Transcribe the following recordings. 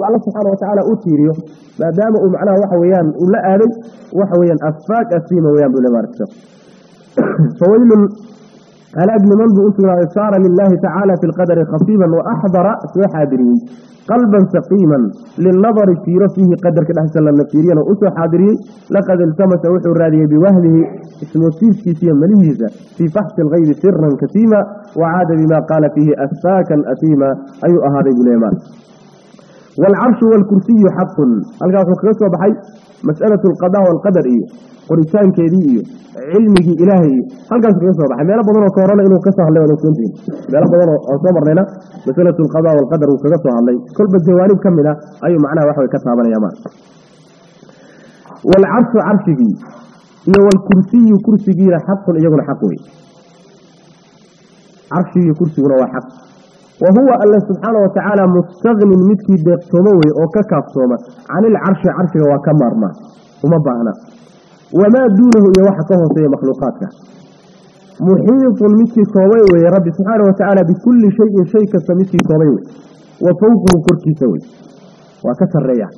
su alla subxaana watacaala u tiiriyo maadaama uu macnaha waxa weeyaan uu la aaday waxa weeyaan afaaq asiima weyaan buu le maaragta fawaylun halaag niman buu u sugnaaday saara lilahi tacaala fi lqadari khasiiban wa axdara soo xaadiriyey qalban saqiiman lilnadari fiiro fiihi qadarka dhexdiisa lana fiiriyana u soo xaadiriyey laqad iltamasa wuxuu raadiyey biwahmihi ismoosiiskiisa iyo melihiisa fii faxsi algaybi siran kasiima wacaada bima qaala fiihi asfaakan asiima ayuu ahaaday buu leemaan waalcarshu waalkursiyu xaqun halkaa wuxuu kaga soo baxay mas'alatu alqada waalqadar iyo qoritaankeedii iyo cilmigii ilaahay. iyo halkaas kaga soo baxay. meelo badan oo ka horana inuu ka soo hadlay waad ogsoontihin meelo badan oo aan soo marnayna masalatu alqada waalqadar uu kaga soo hadlay. kolba jawaanib ka mid ah ayuu macnaha wax way ka taabanaya ma. waalcarshu carshigii wa huwa alle subxaana watacaala mustaqnin midkii deeqtoomo wey oo ka kaaftooma can ilcarshi carshiga waa ka maarmaa uma baahna wamaa duunahu iyo waxa ka hooseeya makhluuqaadka muxiiطun midkii koobay weye rabbi subxaana watacaala bikulli shayin shay kasta midkii koobay wey wa fowqahu korkiisa wey waa ka sareeya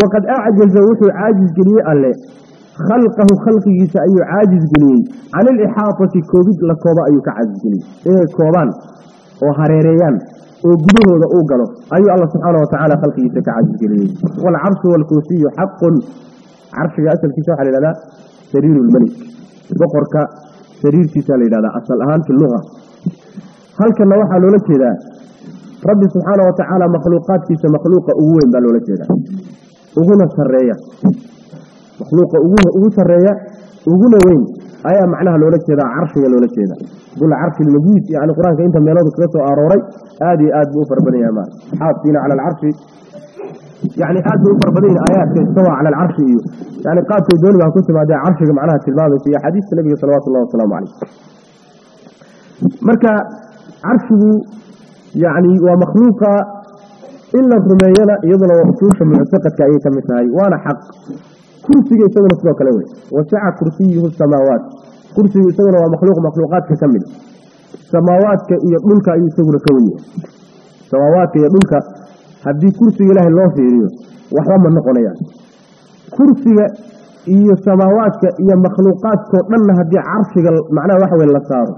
waqad acjaza wuxuu caajis geliyey alle khalqahu khalqigiisa ayuu caajis geliyey can ilixaatati koobid la kooba ayuu ka caajis geliyey inay koobaan oo hareereeyaan oo gudahooda uu galo ayuu alla subxaana watacaala khalqigiisa ka caajis geliyey. Waalcarshu waalkursiyu xaqun carshiga asalkiisa waxaa la yidhahdaa sariiru lmelik boqorka sariirtiisa la yidhahdaa asal ahaan fi halkanna waxaa loola jeedaa rabbi subxaana watacaala makhluuqaadkiisa makhluuqa ugu weyn baa loola jeedaa. Uguna sareeya makhluuqa ugu sareeya uguna weyn ayaa macnaha loola jeedaa carshiga loola jeeda dul carshi lmajiid yani qur'aanka inta meeloodu kaga soo arooray aada iyo aad buu u fara badan yahay ma xaafsiina cala alcarshi yani aad bay u fara badan yihiin aayaadka istawa cala alcarshi iyo. Yani qaabkay dooni baa ku timaadee carshiga macnaha tilmaamaysa iyo xadiiska nabiga salawatu llahi wasalaamu caleyh marka carshigu yani waa makhluuqa in la rumeeyana iyaduna usuusha muctaqadka ayay ka mid tahay waana xaq. Kursiga isaguna sidoo kale wey. Wasaca kursiyuhu samaawaat kursigu isaguna waa makhluuq makhluuqaadka ka mid samaawaadka iyo dhulka ayuu isaguna ka wenyahay samaawaadka iyo dhulka haddii kursiga ilaahay loo fiiriyo waxba ma noqonayaan. Kursiga iyo samaawaadka iyo makhluuqaadkao dhanna haddii carshiga macnaha waxa weye la saaro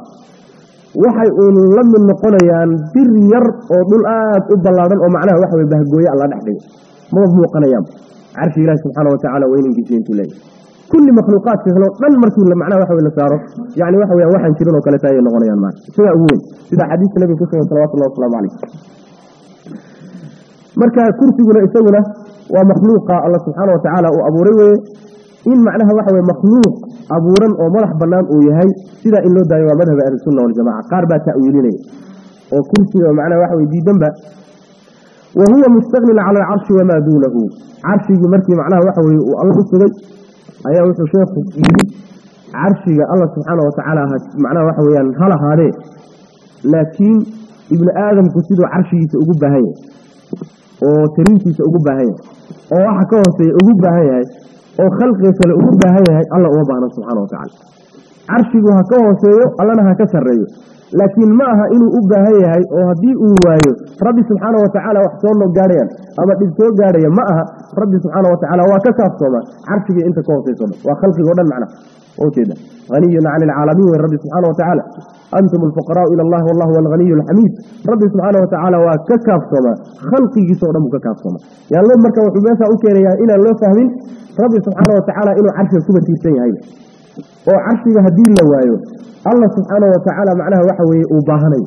waxay uun la mid noqonayaan bir yar oo dhul aad u ballaadhan oo macnaha waxa weye bahgooye alla dhex dhigay maba muuqanayaan? Carshiga ilahi subxaana watacaala weynankiisa intuu leeyahy kulli makhluuqaadka kaleo dhan markii macnaha waxa la saaro yani waxa weya waxaan jirin oo kaleeta ayay noqonayaan maarka sidaa ugu weyn sida xadiiska nabiga ku sugan salawatullahi wasalaamu calayh. Marka kursiguna isaguna waa makhluuqa alla subxaana watacaala uu abuuray weye in macnaha waxa weye makhluuq abuuran oo madax bannaan uu yahay sidaa in loo daayo waa madhaba ahlisunna waljamaca qaar baa ta'wiilinaya oo kursiga macnaha waxa weye diidanba wa huwa mustaqnin cala alcarshi wamaa duunahu carshigii markii macnaha waxa weye uu alla u sugay ayaa wuxuu sheekhu yidhi carshiga alla subxaana watacaala macnaha waxa weyaan hal ahaadee laakiin ibni aadamku siduu carshigiisa ugu baahan yahay oo tariintiisa ugu baahan yahay oo waxa ka hooseeya ugu baahan yahay oo khalqiga kale ugu baahan yahay alla uma baahna subxaana watacaala carshigu ha ka hooseeyo allana ha ka sarreeyo. Laakiin ma aha inuu u baahan yahay oo haddii uu waayo rabbi subxaana watacaala wax soo gaadhayaan ama dhib soo gaadhaya ma aha rabbi subxaana watacaala waa ka kaaftooma carshiga inta ka hooseyso dhan waa khalqigo dhan macnaha ujeeda haniyun cani alcaalamiin wey rabbi subxaana watacaala antum alfuqaraau ila allahi wallahu alghaniyu alxamiid. Rabbi subxaana watacaala waa ka kaaftoomaa khalqigiisa dhan buu ka kaaftooma yaallo marka wuxuu meeshaa u keenayaa inaan loo fahmin rabbi subxaana watacaala inuu carshiga kuba tiirsan yahay oo carshiga haddii la waayo allah subxaana watacaala macnaha waxa weeye uu baahanayo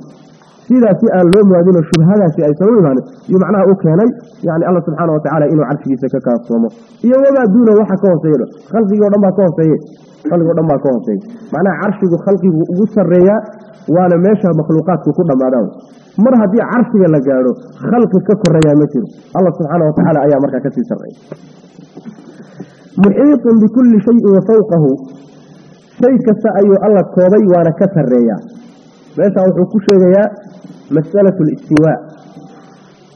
sidaas si aan loo muwaadino shubhadaasi aysan u imaanin iyo macnaha u keenay yani alla subxaana watacaala inuu carshigiisa ka kaaftoomo. Iyo wamaa duuna waxa ka hooseeya dhan khalqigii o dhan baa ka hooseeye khalqigoo dhan baa ka hooseeya macnaha carshigu khalqigu ugu sarreeyaa waana meesha makhluuqaadku ku dhammaadaan. Mar haddii carshiga la gaadho khalqi ka koreeyaa ma jiro. Allah subxaana watacaala ayaa markaa ka sii sarreeya. Muxiiطun bikulli shayin wa fawqahu shay kasta ayuu alla koobay waana ka sarreeyaa. Meeshaa wuxuu ku sheegayaa masalatu listiwaa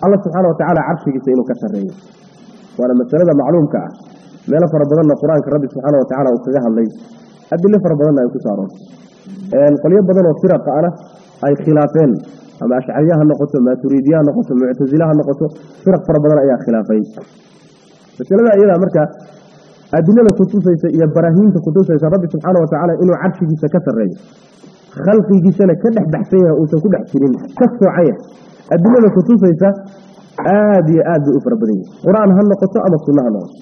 alla subxaana watacaala carshigiisa inuu ka sarreeyo. Waana masalada macluumka ah. Meelo fara badanna qur'aanka rabbi subxaana watacaala uu kaga hadlay. Adilo fara badanna ay ku soo aroortay. Qolyo badan oo firaqa ana ay khilaafeen. Ama ashcariya ha noqoto maaturiidiya ha noqoto muctasile ha noqoto firaq fara badan ayaa khilaafay masalada iyadaa marka adilada kutusaysa iyo baraahiinta kutusaysa rabbi subxaana watacaala inuu carshigiisa ka sarreeyo. Khalqigiisana ka dhex baxsan yahay uusan ku dhex jirin ka soocan yahay adilada kutusaysa aada iyo aad bay u fara badan yihiin qur'aan ha noqoto ama sunno ha noqoto.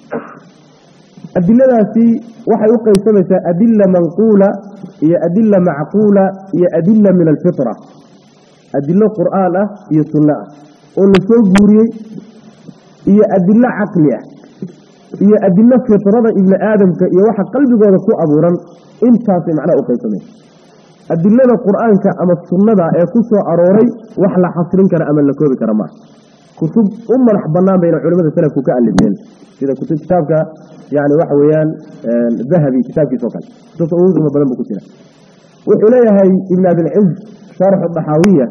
Adiladaasi waxay u qaybsamaysaa adila manquula iyo adila macquula iyo adila min alfitra. Adilo qur'aan ah iyo sunno ah. Oo la guuriyey iyo adilo caqli ah iyo adilo fitrada ibni aadamka iyo waxa qalbigooda ku abuuran intaasay macnaha u qaybsamaysa adilada qur'aanka ama sunnada ee ku soo arooray wax la xasrin kara ama la koobi kara maaha kutub u madax banaan bayna culimada salafku ka alifeen sida kitaabka yani waxa weeyaan dahabi kitaabkiisa o kale. Kutubta ugu qiimo badan buu ku jira wuxuu leeyahay ibn abilciz sharxu daxaawiya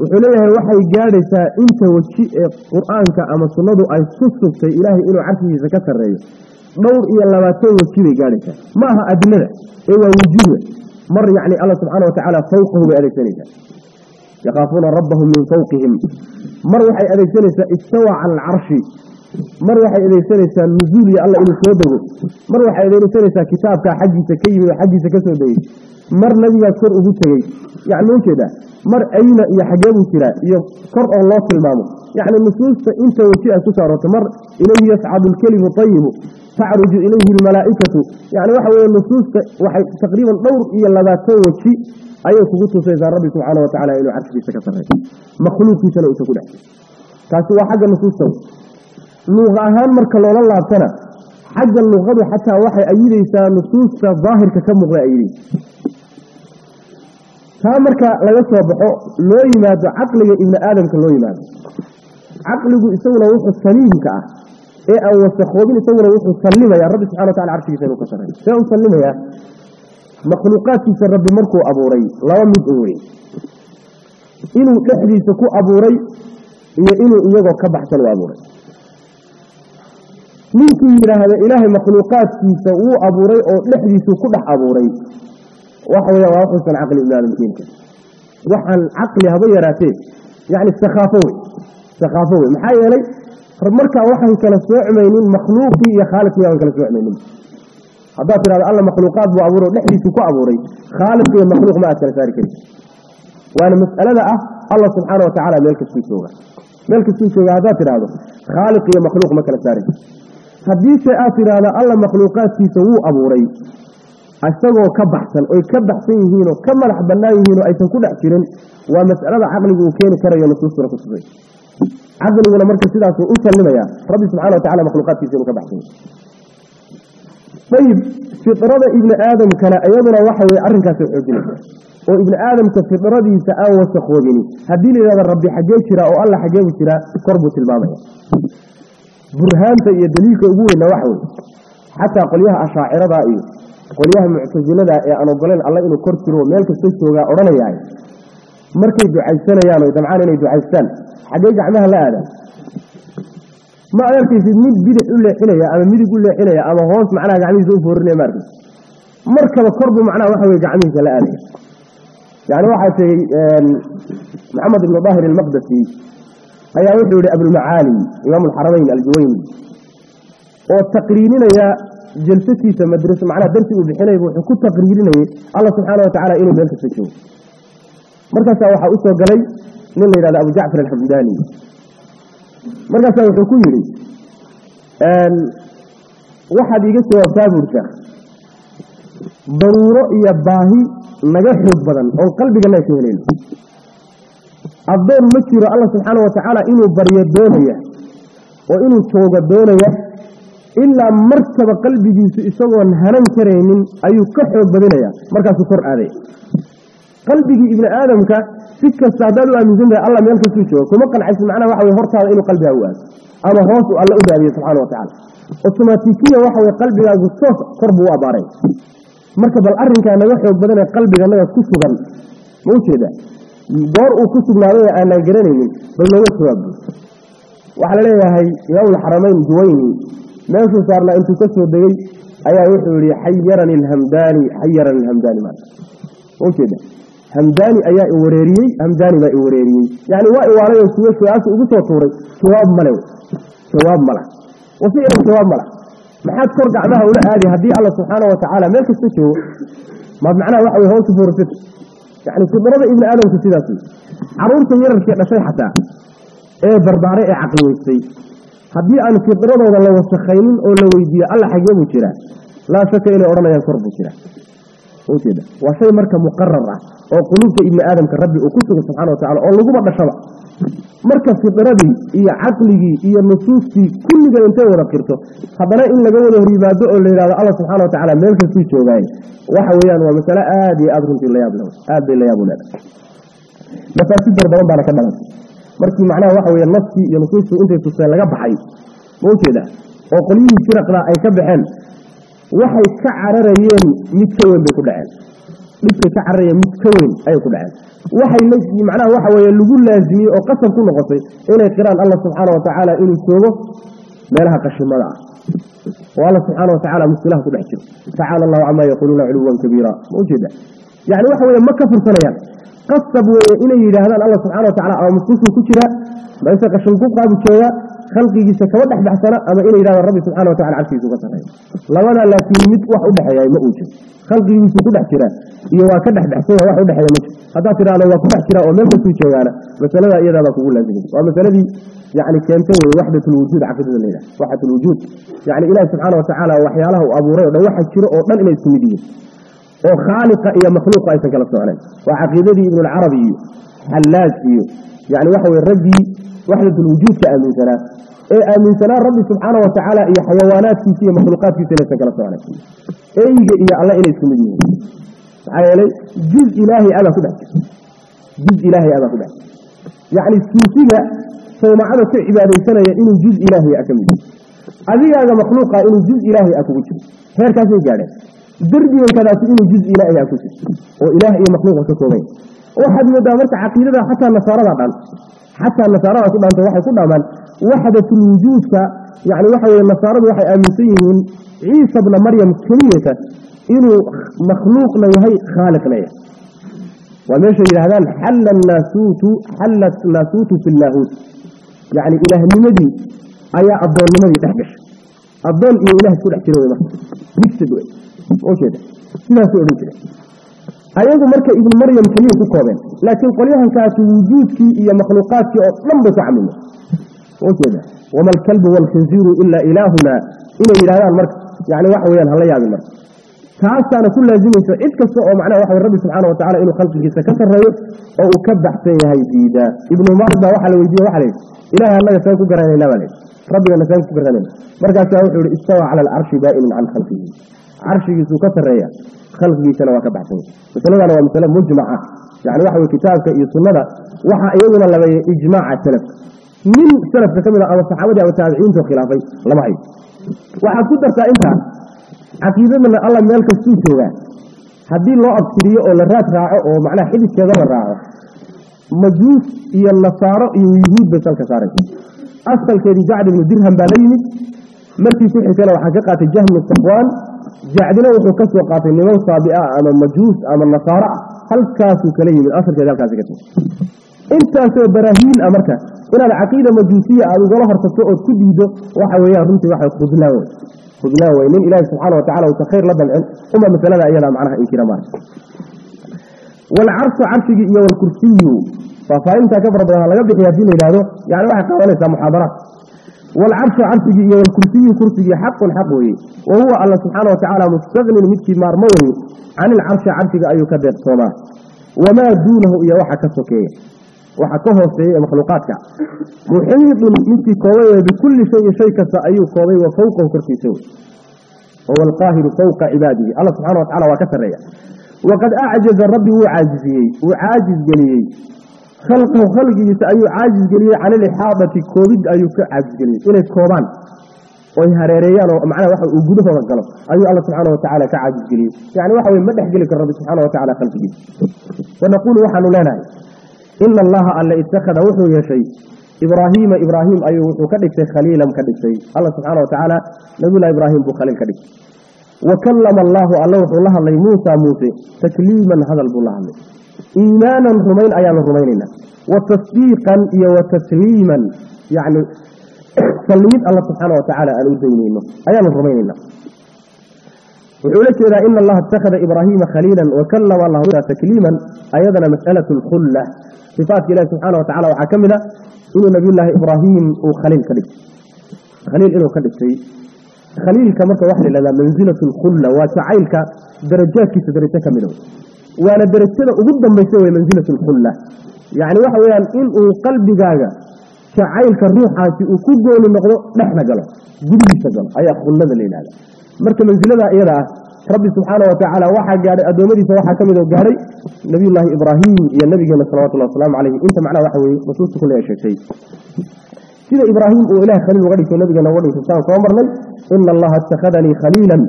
wuxuu leeyahay waxay gaadhaysaa inta weji ee qur'aanka ama sunnadu ay ku sugtay ilaahay inuu carshigiisa ka sarreeyo. Dhowr iyo labaatan weji bay gaadhaysaa. Ma aha adilada ee waa wujuuda mar yani alla subxaana watacaala fawqahu bay adeegsanaysaa. Yakhaafuuna rabbahum min fawqihim. Mar waxay adeegsanaysaa istawa cala alcarshi mar waxay adeegsanaysaa nuzuul alla inuu soo dego. Mar waxay adeegsanaysaa kitaabkaa xaggiisa ka yimid oo xaggiisa ka soo degey mar nabigaa kor ugu tegey yani ujeeda mar ayna iyo xagee buu jiraa iyo kor oo loo tilmaamo. Yacni nusuusta inta weji ku soo aroortay mar ilayhi yascadu alkelimu ayibu tacruju ilayhi almalaa'ikatu. Yani waxa weye nusuusta waxay taqriiban dhowr iyo labaatan weji ayay kugu tusaysaa rabbi subxaana wa tacala inuu carshigiisa ka sarreeyo. Makhluuqiisana uusan ku dhex taasi waa xagga nusuusta. Luuqa ahaan marka loola laabtana xagga luqadu xataa waxay ayidaysaa nusuusta daahirka ka muuqda ayidaysa taa marka laga soo baxo loo yimaado caqliga ibni aadamka loo yimaado. Caqligu isaguna wuxuu saliimka ah ee aan wasakhoobin isaguna wuxuu sallimayaa rabbi subxana wa tacala carshigiisa inuu ka sarreeyo see u sallimayaa makhluuqaadkiisa rabbi markuu abuuray laba mid u wey inuu dhexdiisa ku abuuray iyo inuu iyagoo ka baxsan u abuuray. Ninkii yidhaahda ilaahay makhluuqaadkiisa wuu abuuray oo dhexdiisuu ku dhex abuuray waxa weya waa waxuusan caqli ibni aadamkiinka waxaan caqli haba yaraatee yacni sakhaafo wey sakhaafo wey maxaa yeelay markaa waxaan kala soocmaynin makhluuqii iyo khaaliqii aan kala soocmaynin haddaad tidhahdo alla makhluuqaad buu abuuray oo dhexdiisuu ku abuuray. Khaaliq iyo makhluuq ma aad kala saari karin. Waana mas'alada ah allah subxaana wa tacaala meel kastuu jooga. Meel kastuu jooga haddaad tidhaahdo khaaliq iyo makhluuq ma kala saari haddiise aad tidhaahdo alla makhluuqaadkiisa wuu abuuray isagoo ka baxsan oy ka baxsan yihiinoo ka madax bannaan yihiinoo aysan ku dhex jirin waa mas'alada caqligu uu keeni karayo nusuustuna ku tusay caqliguna marka sidaasuu u sallimayaa rabbi subxana wa tacala makhluuqaadkiisa inuu ka baxsan ayib fidrada ibni aadamkana iyaduna waxa weye arrinkaasay xoojinaysa oo ibni aadamka fidradiisa aan wasakhoobini haddii la yidhahdo rabbi xaggee jira oo alla xaggeebu jiraa kor buu tilmaamaya. Burhaanta iyo daliilka ugu weyna waxa weye xataa qolyaha ashaacirada iyo qolyaha muctasilada ee aan ogoleyn alla inuu kor jiro meel kasta joogaa odhanayahay. Markay ducaysanayaan oy damcaan inay ducaystaan xaggee gacmaha la aadaan ma arkaysid mid bidix u leexinaya ama midig u leexinaya ama hoos macnaha gacmihiisa u foorinaya ma arkaysid markaba korbuu macnaha waxa weye gacmihiisa la aadaya yani waxaa sheegay maxamed ibnu daahir almaqdasi ayaa wuxuu yihi abulmacaali imaam alxaramayn aljuwayni oo taqriirinaya jalsatiisa madras macnaha darsi uu bixinayba wuxuu ku taqriirinayay allah subxaana wa inuu meel kasta joogo. Markaasaa waxaa u galay nin la yidhahdo abu jacfar alxamdaani markaasaa wuxuu ku yidhi waxaad iiga jawaabtaa buur sheekh daruuro iyo baahi naga xoog badan oon qalbigana ka helayno addoon ma jiro alla subxaana wa inuu baryo doonaya oo inuu joogo doonaya ilaa markaba qalbigiisu isagoon hanan karaynin ayuu ka xoog badinaya. Markaasuu kor aaday. Qalbigii ibni aadamka si kasta haddaad u aaminsan tahay alla meel kastuu joogo. Kuma qancaysid macnaha waxa weye hortaada inuu qalbigaa u aado. Ama hoos uu alla u daadiyo subxana wa tacala otomatikiya waxa weye qalbigaagu toos kor buu u abbaaray marka bal arrinkaa naga xoog badanee qalbiganaga ku sugan. Ma ujeeda goor uu ku sugnaaday aanaan garanaynin bal nooga jawaabbu waxaa la leeyahay imaamulxaramayn juwayni meeshuu saarnaa intuu ka soo degey ayaa wuxuu yihi xayarani alhamdaani maanta. Ma ujeeda hamdaani ayaa i wareeriyey hamdaani baa i wareeriyey. Yani waa iwaalay oo suwe su'aasha ugu soo tuuray jawaab male jawaab mala wa ficlan jawaab mala maxaad kor gacmaha ula aadi haddii alla subxaana wa tacaala meel kasta joogo? Maad macnaha waxa wey hoosu fuurasat yani fidrada ibni aadamka sidaas wey carruurta yararkii dhashay xataa ee barbaaray ee caqliweystay haddii aan fidradooda la wasakhaynin oo la weydiiyo alla xagee buu jiraa? Laa shaka inay odhanayaan kor buu jiraa. Ujeeda waa shay marka muqarar ah oo quluubta ibni aadamka rabbi uu ku suga subxana wa tacala oo laguba dhashaba. Marka fidradii iyo caqligii iyo nusuustii kulliga intay wada qirto haddana in laga wada hor yimaado oo la yidhahdo alla subxana wa tacala meel kastuu joogaaye. Waxa weeyaan waa masale aada iyo aada runtii layaab le aad bay layaab u leedahay. Mafaasid fara baana ka dhalatay markii macnaha waxa weeye naskii iyo nusuustii intay tuseen laga baxay ma ujeeda oo qolyihii firaqda ay ka baxeen. Waxay ka cararayeen mid ka weyn bay ku dhaceen. Dhibkay ka cararayeen mid ka weyn ayay ku dhaceen. Waxay macnaha waxa weeye lagu laazimiyey oo qasab ku noqotay inay qiraan allah subxaana wa tacaala inuu joogo meelaha qashimada ah. Oo alla subxaana wa tacala muskilaha ku dhex jiro. Tacaala allahu camaa yaquuluuna culuwan kabiira ma ujeeda yani waxa weye ma ka fursanayaan qasab weeye inay yidhaahdaan alla subxana wa tacala ama muskusuu ku jira mayse qashin ku qaabu jooga khalqigiisa kama dhex baxsana ama inay yidhahdaan rabbi subxana wa tacala cabsigiisu ka sarreeya labadaa laakiin mid wax u dhexeeya ma uu jiro khalqigiisu ku dhex jira iyo waa ka dhex baxsanya wax u dhexeeya ma jiro haddaad tidhahdo waa ku dhex jira oo meel kastuu joogaana masalada iyadaabaa kugu laazimay waa masaladii yani keentay wey waxdat lwujuud caqiidada la yidhaha waxdat lwujuud yani ilahi subxaana wa waxyaalaha uu abuuray o dhan waxa jiro oo dhan inay isku mid yihiin oo khaaliqa iyo makhluuqa aysan kala socnayn waa caqiidadii ibnulcarabi iyo xallaaj iyo yani waxa weye raggii waxdatulwujuudka aaminsanaa. Ee aaminsanaa rabbi subxaana wa tacaala iyo xayawaanaadkiisa iyo makhluuqaadkiisa inaysan kala socnayn eyga iyo alla inay isku mid yihiin. Maxaa yeelay juz ilaahi abaa ku dhex jirta juz ilaahi abaa ku dhex yacni suufiga sawmacada ku cibaadaysanaya inuu juz ilaahi a ka mid yahay. Adigaaga makhluuqa inuu juz ilaahi a kugu jiro. Heerkaasay gaadheen dardigankadaasi inuu juz ilaahi ku jirto oo ilaah iyo makhluuqa ka koobay waxaad moodaa marka caqiidada xataa nasaarada dhan xataa nasaarada ku dhanta waxay ku dhamaan waxdatulwujuudka yani waxa nasaaradu waxay aaminsan yihiin ciisa bna maryam keliyata inuu makhluuqna yahay khaaliqna yahay. Waa meeshay yidhahdaan xalla naasuutu xalla naasuutu fi llaahuut yani ilaahnimadii ayaa addoonnimadii dhex gashay. Addoon iyo ilaah isku dhex jira wey marka. Mixed ujeeda sidaasay odhan jireen ayagu marka ibnu maryam keliya ku koobeen laakiin qolyahankaasi wujuudkii iyo makhluuqaadkii oo dhan bay ku camimeen ujeeda wama alkalbu waalkhinziiru ilaa ilaahuna. Inay yidhahdaan marka yani waxa weyaan hala yaabin marka. Taasaana ku laazimaysa cid kasta oo macnaha waxa rabbi subxaana wa tacala inuu khalqigiisa ka sarreeyo oo uu ka baxsan yahay diidaa ibnu maryam baa waxaa la weydiiye waxa la yidhi ilahay annaga saan ku garanayna baa la yidhi. Rabbigana saan ku garanayna markaasaa wuxuu yihi istawa cala alcarshi baa'inan can khalqihi carshigiisuu ka sarreeya khalqigiisana waa ka baxsan. Yahay masaladana waa masale mujmaca yani waxa kitaabka iyo sunnada waxaa iyaguna labeeyey ijmaaca salafka nin salafka ka mid a ama saxaabadii ama taabiciintu khilaafay lama hayo waxaad ku dartaa intaa caqiidadana alla meel kastuu joogaa haddii loo abtiriyo oo la raad raaco oo macnaha xididkeeda la raaco majuus iyo nasaaro iyo yuhuud bay salka saaraysa. Asalkeedii jacd ibnu dirham baa la yimid markii ku xigtana waxaa ka qaatay jahmi safwaan jacdina wuxuu ka soo qaatay niman saabi'a ama majuus ama nasaaro ah halkaasuu kala yimid asalkeedi halkaasi ka timi intaasoo baraahiin ah marka inaad caqiida majuusiya aada ugala hortagto ood ku diido waxa weeyaan runtii waxa khudlaan wey khudlaan wey nin ilaahi subxaana wa tacala uusa khayr la damcin uma masalada iyadaa macnaha inkira maarka waalcarshu carshigii iyo waalkursiyu faafaahintaa ka fara badan laga bixiya haddii la yidhahdo yani waxay qaadanaysaa muxaadaraat waalcarshu carshigii iyo waalkursiyu kursigii xaqun xaq weeye wa huwa alla subxaana wa tacaala mustaqnin midkii maarmo weye can ilcarshi carshiga ayuu ka deeqsoomaa wamaa duunahu iyo waxa ka sokeeya waxa ka hooseeya ee makhluuqaadka muxiidun midkii koobay wey bikulli shayin shay kasta ayuu koobay wa fowqahu korkiisa wey wahuwa alqaahiru fowqa cibaadihi alla subxana wa tacala waa ka sarreeya waqad acjaza rabbi wuu caajiziyey wuu caajiz geliyey khalqahu khalqigiisa ayuu caajiz geliyey can ilixaadati koobid ayuu ka caajiz geliyey. Inay koobaan oy hareereeyaan oo macnaha waxa uu gudahooda galo ayuu alla subxaana wa tacala ka caajiz geliyey. Yani waxa weye ma dhex geli karo rabbi subxana wa tacala khalqigiisa. Wanaquulu waxaanu leenahay ina allaha alle ittakhada wuxuu yeeshay ibraahiima ibraahim ayuu wuxuu ka dhigtay khaliilan ka dhigtay. Alla subxaana wa tacaala nabiyullahi ibraahim buu khaliil ka dhigtay. Wa kallama allaahu alle wuxuu la hadlay muusa muuse takliiman hadal buu la hadlay إيمانا رمين أيانا رميننا وتصديقا وتسليما. يعني سلمت الله سبحانه وتعالى أن أدينينه أيانا رميننا وحولك إذا إن الله اتخذ إبراهيم خليلا وكلم الله تكليما أيضنا مسألة الخلة. صفات الله سبحانه وتعالى وحكمنا. إنه نبي الله إبراهيم وخليل كذب. خليل إنه كذب شيء. خليل كمرك وحل لذا منزلة الخلة. وتعيلك درجات كيف درجتك منه. Waana derajada ugu dambaysa wey mansilatu lkhulla yacni waxa weeyaan inuu qalbigaaga jacaylka ruuxaasi uu ku gooni noqdo dhexda galo gudihiisa galo ayaa khullada la yidhahda marka mansilada iyada ah rabbi subxaana watacaala waxaa gaadhay addoommadiisa waxaa ka mid oo gaadhay nabiyullaahi ibraahim iyo nabigeena salawatullahi wasalaamu calayhi. Inta macnaha waxa weeye nusuusta kulli ay sheegtay sida ibraahim uu ilaah khaliil uga dhigtay nabigeena uga dhigtay. Saan soo marnay ina allaha ittakhadanii khaliilan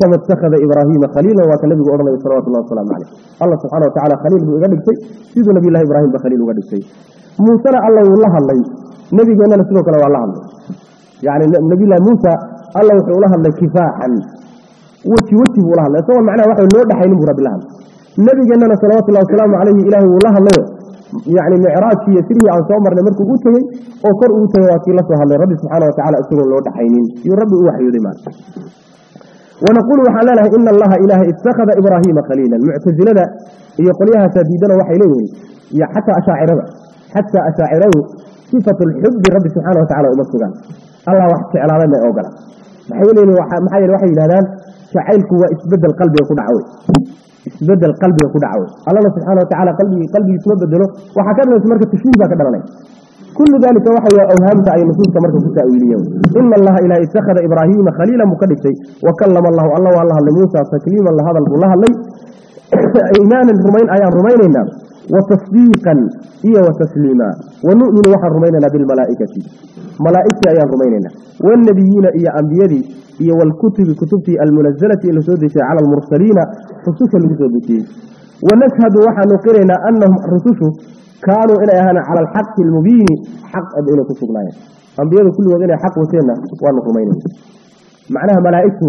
kama ittakhada ibraahiima khaliilan waa ka nabigu odhanaya salawatullahi wasalaamu calayh allah subxana watacala khaliil buu iga dhigtay siduu nabiyullahi ibraahimba khaliil uga dhigtay. Muusena alla wuu la hadlay nabigeennana sidoo kale waa la hadlay. Yani nabiyullahi muusa alla wuxuu ula hadlay kifaaxan. Weji weji buu ula hadlay isagoo macnaha waxa loo dhexaynin buu rabbi la hadlay. Nabigeennana salawatullahi wasalaamu calayhi ilaahay wuu la hadlayo yani micraajkii iyo sirihii aan soo marnay markuu u tegey oo kor ugu tegay waa kii la soo hadlay rabbi subxaana watacala isagoon loo dhaxaynin. Iyuu rabbi u waxyooday maarka wanaquulu waxaan leenahay ina allaha ilaahay ittakhada ibraahiima khaliilan. Muctasilada iyo qolyahaasaa diidana waxay leeyihiin iyo xataa ashaacirada. Xataa ashaaciradu sifatu lxubbi rabbi subxaana watacala uma sugaan. Allah wax jeclaaday may ogola. Maxaa yeele waxay yidhahdaan jacaylku waa isbeddel qalbiga ku dhacwey بدل قلبي قد عاوز الله سبحانه وتعالى قلبي قلبي يتوب بدله وحكمنا سمرك التشويه بقى دلالي. كل ذلك وحي أوهام تعي مسؤول سمرك فتاة إليهم إما الله إلى اتخذ إبراهيم خليلا مقدسا وكلم الله الله والله لموسى سكليما لهذا الله الله إيمان الرومين أيام الرومين الناس wa tasdiiqan iyo wa tasliima wa nu'minu waxaan rumaynaynaa bilmalaa'ikati. Malaa'igtii ayaan rumaynaynaa waalnabiyiina iyo ambiyadii iyo waalkutubi kutubtii almunazalati ee la soo dejiyay cala almursaliina rususha lagu soo dejiyey wanashhadu waxaanu qiraynaa anahum rusushu kaanuu inay ahaan cala alxaqi almubiini xaq ab inay ku sugnaayeen. Ambiyadu kulligood inay xaq wateenna waanu rumaynayna. Macnaha malaa'igtu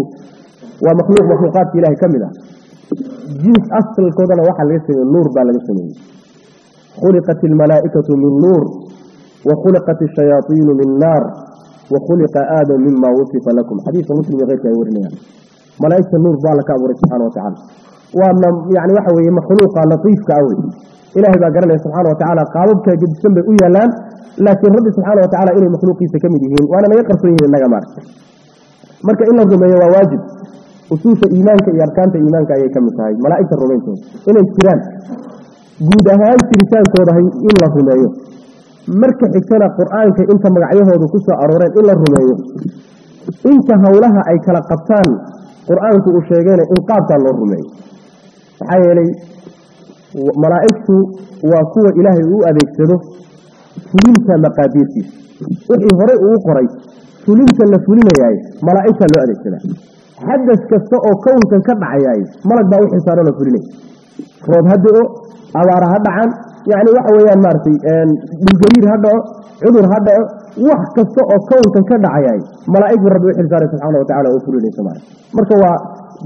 waa makhluuq makhluuqaadka ilahay ka mid ah جنس أصل الكودة واحد ليس النور بالجسمين خلقت الملائكة من نور وخلقت الشياطين من نار وخلق آدم مما وصف لكم. حديث مسلم غير كأورنا ملائكة النور بل أبو سبحانه وتعالى. وأما يعني وحوي مخلوق لطيف كأوي إلهي بقى قرنا سبحانه وتعالى قاببك قد سنبه أيلان لكن ربي سبحانه وتعالى إلي مخلوقي سكمدهين وأنا ما يقرصين إلا قمار مركا إلا الضمية وواجب. Usuusha iimaanka iyo arkaanta iimaanka ayay ka mid tahay. Malaa'igta rumayntooda inay jiraan guud ahaan jiritaankooda in la rumeeyo. Marka xigtana qur'aanka inta magacyahoodu ku soo arooreen in la rumeeyo inta howlaha ay kala qabtaan qur'aanku uu sheegayna in qaabkaa loo rumeeyo. Maxaa yeelay malaa'igtu waa kuwa ilaahay uu adeegsado fulinta maqaadiirtiisa. Wixii horey uu qoray fulinta la fulinayaay malaa'igtaa loo adeegsadaa xadas kasta oo kownkan ka dhacayaay malag baa u xilsaaro la fulinaya roob ha do-o abaara ha dhacan yacni waxa weeyaan maaragtay dhulgariir ha dhaco cudur ha dhaco wax kasta oo kownkan ka dhacayaay malaa'ig buu rabbi u xilsaaray subxaana watacala oo fulinaysa marka waa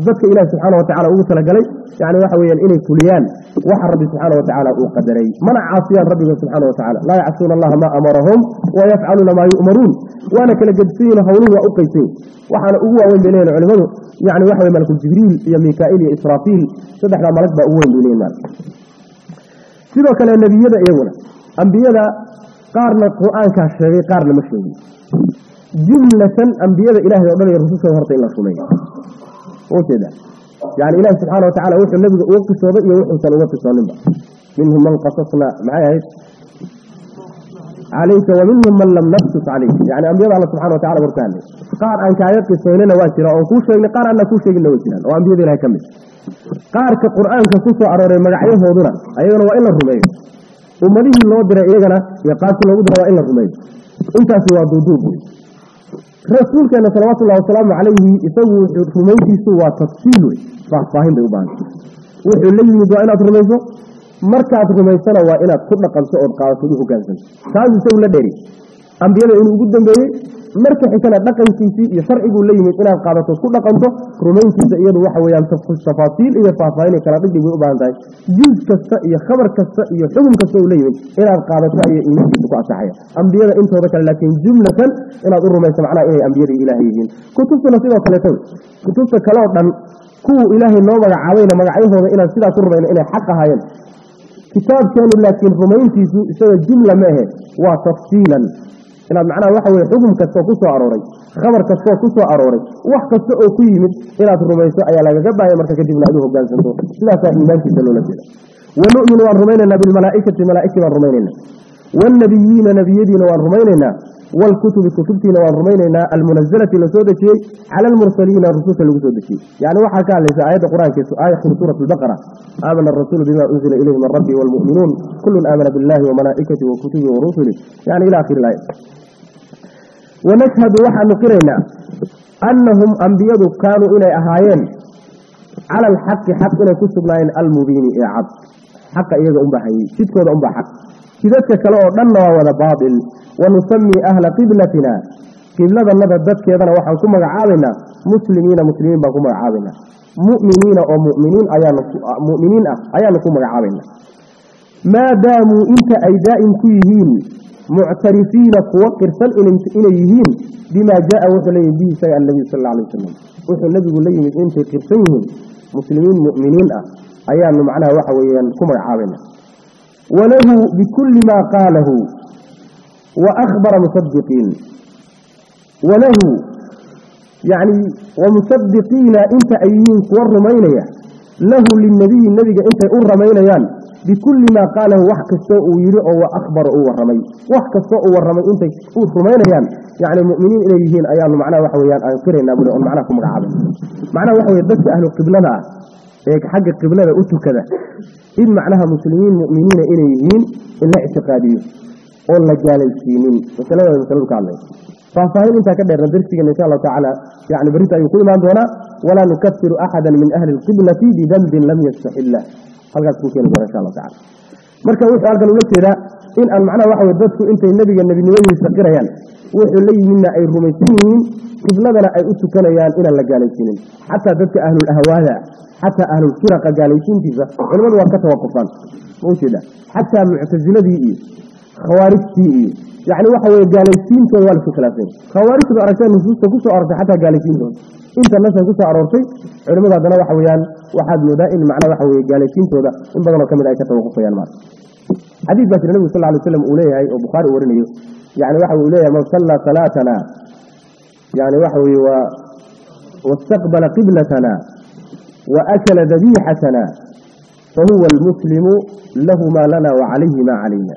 dadka ilahi subxaana watacala ugu talagalay yani waxa weyaan inay fuliyaan waxa rabbi subxaana watacaala uu qadaray. Mana caasiyaan rabbiga subxaana watacala laa yacsuuna allaha maa amarahum wayafcaluuna maa yu'maruun. Waana kala gedsayin howluhu waa u qaysayn waxaana ugu waaweyn bay leeyihiin culimadu yani waxa wey malku jibriil iyo mikaa'iil iyo israafiil saddexdaa malag baa ugu weyn bay leeyihiin sidoo kale nebiyada iyaguna ambiyada qaarna qur'aankaa sheegay qaarna ma sheegin. Jumlatan ambiyada ilahay o dhan iyo rusushooda horta in la rumeeyo وكذا يعني إله سبحانه وتعالى وحي النبي وقف صدق يوحي سنوات الصالمة منهم من قصصنا معي. هيك عليك ومنهم من لم نقصص عليك. يعني أنبياء الله سبحانه وتعالى برتان لي قار أن كايرك كسيننا واشرا أو كل شيء قار عن كل شيء نواشرا وأنبياء ذي كمل قار كقرآن كسوس أرور مرعيه وضرا أيضا وإلا الرمي ومن الله درى إيجنا يقاتل وضرا وإلا الرمي أنت سوى ضدوبه rasuulkeena salawatullahi wasalaamu calayhi isagu rumayntiisu waa tafsiil wey faahfaahin bay u baahanta wuxuu la yimid waa inaad rumayso? Markaad rumaysana waa inaad ku dhaqanto ood qaadato u hogaansanto taas isagu la dheeri. Ambiyada inuu ugu dambeeyey marka xigtana dhaqankiisii iyo sharciguu la yimid inaad qaadato ku dhaqanto rumayntiisa iyadu waxa weeyaan tafaasiil iyo faahfaahin kala dhigdhig bay u baahan tahay. Juz kasta iyo khabar kasta iyo xugum kasta uu la yimid inaad qaadato ayay iimaankiisa ku asaxaya ambiyada intooda kale laakiin jumlatan inaad u rumayso macnaha inay ambiyadii ilaahay yihiin. Kutubtuna sidoo kaleeto kutubta kale dhan kuwuu ilaahay noo magacaabayna magacyahooda inaan sidaa ku rumayno inay xaq ahaayeen. Kitaabkeenu laakiin rumayntiisu isaga jumla ma ahe waa tafsiilan inaad macnaha waxa weye xugum kastoo ku soo arooray khabar kastoo ku soo arooray wax kasta oo ku yimid inaad rumayso ayaa lagaga baahaya marka kadibna aad u hogaansanto sidaasaa iimaankiisa loola jeeda. Wanu'minu waan rumaynaynaa bilmalaaikati malaaigtii baan rumaynaynaa. Waalnabiyiina nebiyadiina waan rumaynaynaa والكتب كتبتنا والرمينينا المنزلة لسودتي على المرسلين الرسول لسودتي يعني وحكى لي ليس آيات القرآن كيسو آية في سورة البقرة. آمن الرسول بما أنزل إليه من ربه والمؤمنون. كل آمن بالله وملائكته وكتبه ورسله. يعني إلى آخر الآية. ونشهد وحا نقرنا أنهم أنبياء كانوا إلى أهايين. على الحق حق إلى كتب لين المبين إعاد حق إيضا أمبحي بحيي سيدكو أم بحق كلاو دلوا ولا باطل ونسمي أهل قبلتنا. قبلة النبى ذاتك يدنا وحن كما عابنا. مسلمين مسلمين بكما عابنا. مؤمنين ومؤمنين أيان آه، مؤمنين أيان كما عابنا. ما داموا إنك أي دائم كيهين. معترفين فوقر فالإنمت إليهين. بما جاء وحلي به سيئا النبي صلى الله عليه وسلم. وحل النبي قل لي من أنت كرسيهم مسلمين مؤمنين أيان معناها وحويا كما عابنا. وله بكل ما قاله. وأخبر مصدقين. وله يعني ومصدقين إنت أيين كور له للنبي النبي إنت أور رمينيان بكل ما قاله وحك السوء يرئ وأخبر أو الرمي وحك السوء والرمي إنت أور رمينيان يعني المؤمنين إليهين أيان معناه وحويان أنكرين أبو معناها معناكم رعب معناه وحوي بس أهل قبلنا هيك حق قبلنا أتو كذا. إن معناها مسلمين مؤمنين إليهين إلا اعتقاديين. Oon ku la gaalaysiinin masalada masaladu ka hadlay. Faahfaahin intaa ka dheerna darsigeena insha allahu tacaala yani berrinta ayuu ku imaan doonaa walaa nukafiru axada min ahli lqiblati bidambin lam yastaxillah halkaas buu keeni doona insha allahu tacala marka wuxuu halkan ula jeedaa in aan macnaha waxa weye dadku intay nebiga nebinimadiisa qirayaan wuxuu la yimidna ay rumaysan yihiin qibladana ay u tukanayaan inaan la gaalaysiinin xataa dadka ahlulahwaada xataa ahlulfiraqa gaalaysiintiisa culimmadu waa ka tawaqufaan. Ma ujeeda xataa muctasiladii iyo khawaarijtii iyo yani waxa weye gaalaysiintooda waa lasu khilaafsan khawaarijdu aragtee nusuusta ku soo arortay xataa gaalaysiintooda inta nasan ku soo aroortay culimmadu haddana waxa weeyaan waxaad moodaa in macnaa waxa weye gaalaysiintooda in badanoo ka mid ay ka tawaqufayaan maarka xadiis baa jira nebigu sal ly slam uu leeyahay oo bukhaari uu warinayo yani waxa uu leeyahay man sallaa salaatana yani waxa weye waa wastaqbala qiblatana wa akala dabiixatana fahuwa almuslimu lahu maa lana wacalayhi maa calayna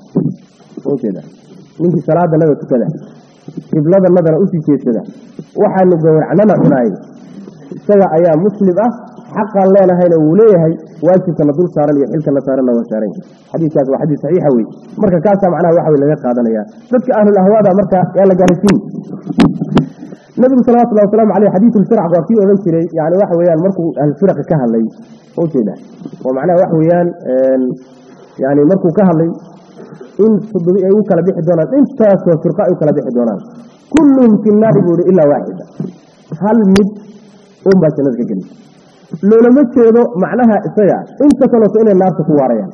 أو أه، لا منك صلاة الله وكذا إبلاد الله ده أوسي كذا واحد نقول عنا نحناي سجى أيام مسلمة حق الله لها لوليها واجب تنظر صار لي حلك الله صار الله وشارين حديث هذا وحديث صحيح هوي مركا كاسة معنا واحد ولا يقعد عليها فك أهل الأهواء ده مركا يلا جالسين نبي صلى الله عليه وسلم عليه حديث الفرع غافي ومن شري يعني واحد ويان مرك الفرق كهلي أو كذا ومعناه واحد ويان يعني مركو كهلي in todobi ay u kala bixi doonaan intaasoo firqa ay u kala bixi doonaan. Kulluhum fi nnaari buu ihi ilaa waaxida. Hal mid un baa jannada ka geli loolama jeedo macnaha isaga inta kaleeto inay naarta ku waarayaan.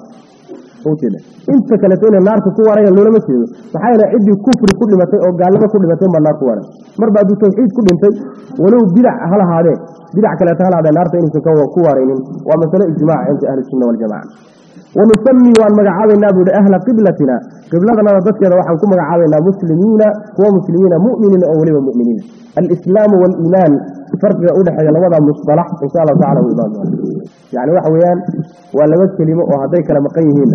Inta kaleeto inay naarta ku waarayaan loolama jeedo. Maxaa yeele ciddii kufri ku dhimatay oo gaalnimo ku dhimatay baa naar ku waaran marba hadduu tawxiid ku dhintay walow bidac hal ahaadee bidac kaleeto hal ahaadee naarta inaysan ku waaraynin. Waa masale ijmaaca cinda ahli sunna waljamaca ونسمي وأن مقعابنا بود أهل قبلتنا. قبلتنا ضدكنا كم مقعابنا مسلمين ومسلمين مؤمنين أولي ومؤمنين الإسلام والإيمان فرق أولى حاجة لوضع مصطلح؟ إن شاء الله تعالى وإيمان. يعني وحويان ولا بس كلمة وهذيك لما قيهين.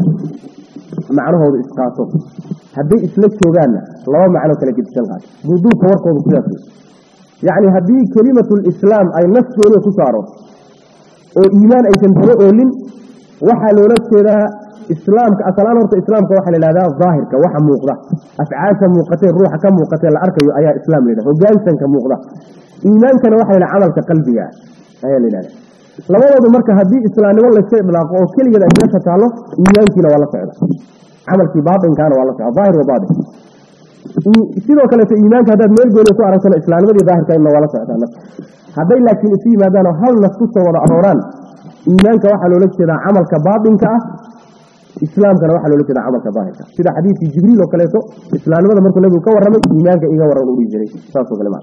معناه بإسقاطه هدي إسلك وقالنا الله معنوك كلا جد بدون فورقه بكلاسه يعني هذه كلمة الإسلام أي نفسه إليه تساره وإيمان أي تنفره أولين gooniya waxaa loola jeedaa islaamka asalaan horta islaamka waxaa la yidhahdaa daahirka waxa muuqda. Afcaasha muuqatee ruuxa ka muuqatee la arkayo ayaa islaam la yidhahda hogaansanka muuqda. Iimaankana waxa la yidhaha camalka qalbiga ayaa la yidhahda labadoodu marka haddii islaamnimo layska idlaaqo oo keligeed ay meesha taallo iimaankiina waa la socda. Camalkii baatinkaana waa la socda daahir wa baatin. Sidoo kaleeto iimaanka haddaad meel gooni ku aragtana islaamnimadii daahirka waa la socotaa nafta hadday laakiin isu yimaadaanoo hal nas ku wada arooraan iimaanka waxaa loola jeedaa camalka baatinka ah islaamkana waxaa loola jeedaa camalka daahirka sida xadiidkii jibriil oo kaleeto islaamnimada markuu nabigu ka warramay iimaanka iga warran u dhihi jiray saasoo kale maa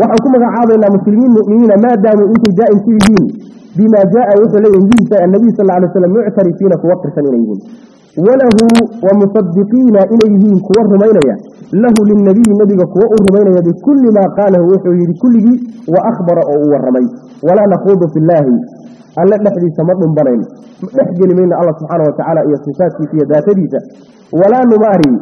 waxaan ku magacaabaynaa muslimiin muminiina maadaamuu intay jaa-in ku yihiin bima jaaa wuxuu leeyahy bihi annabiy sal lla alay slam muctarifiina kuwa qirsan inay yihiin. Walahu wa musadiqiina inay yihiin kuwa rumaynaya له للنبي النبي قوة الرمين يدي. كل ما قاله وحيه كله وأخبر أو الرمين ولا نخوض في الله. ألا نحدي سمر من بنين نحجل من الله سبحانه وتعالى إيا صفاته في ذات ديتا ولا نماري.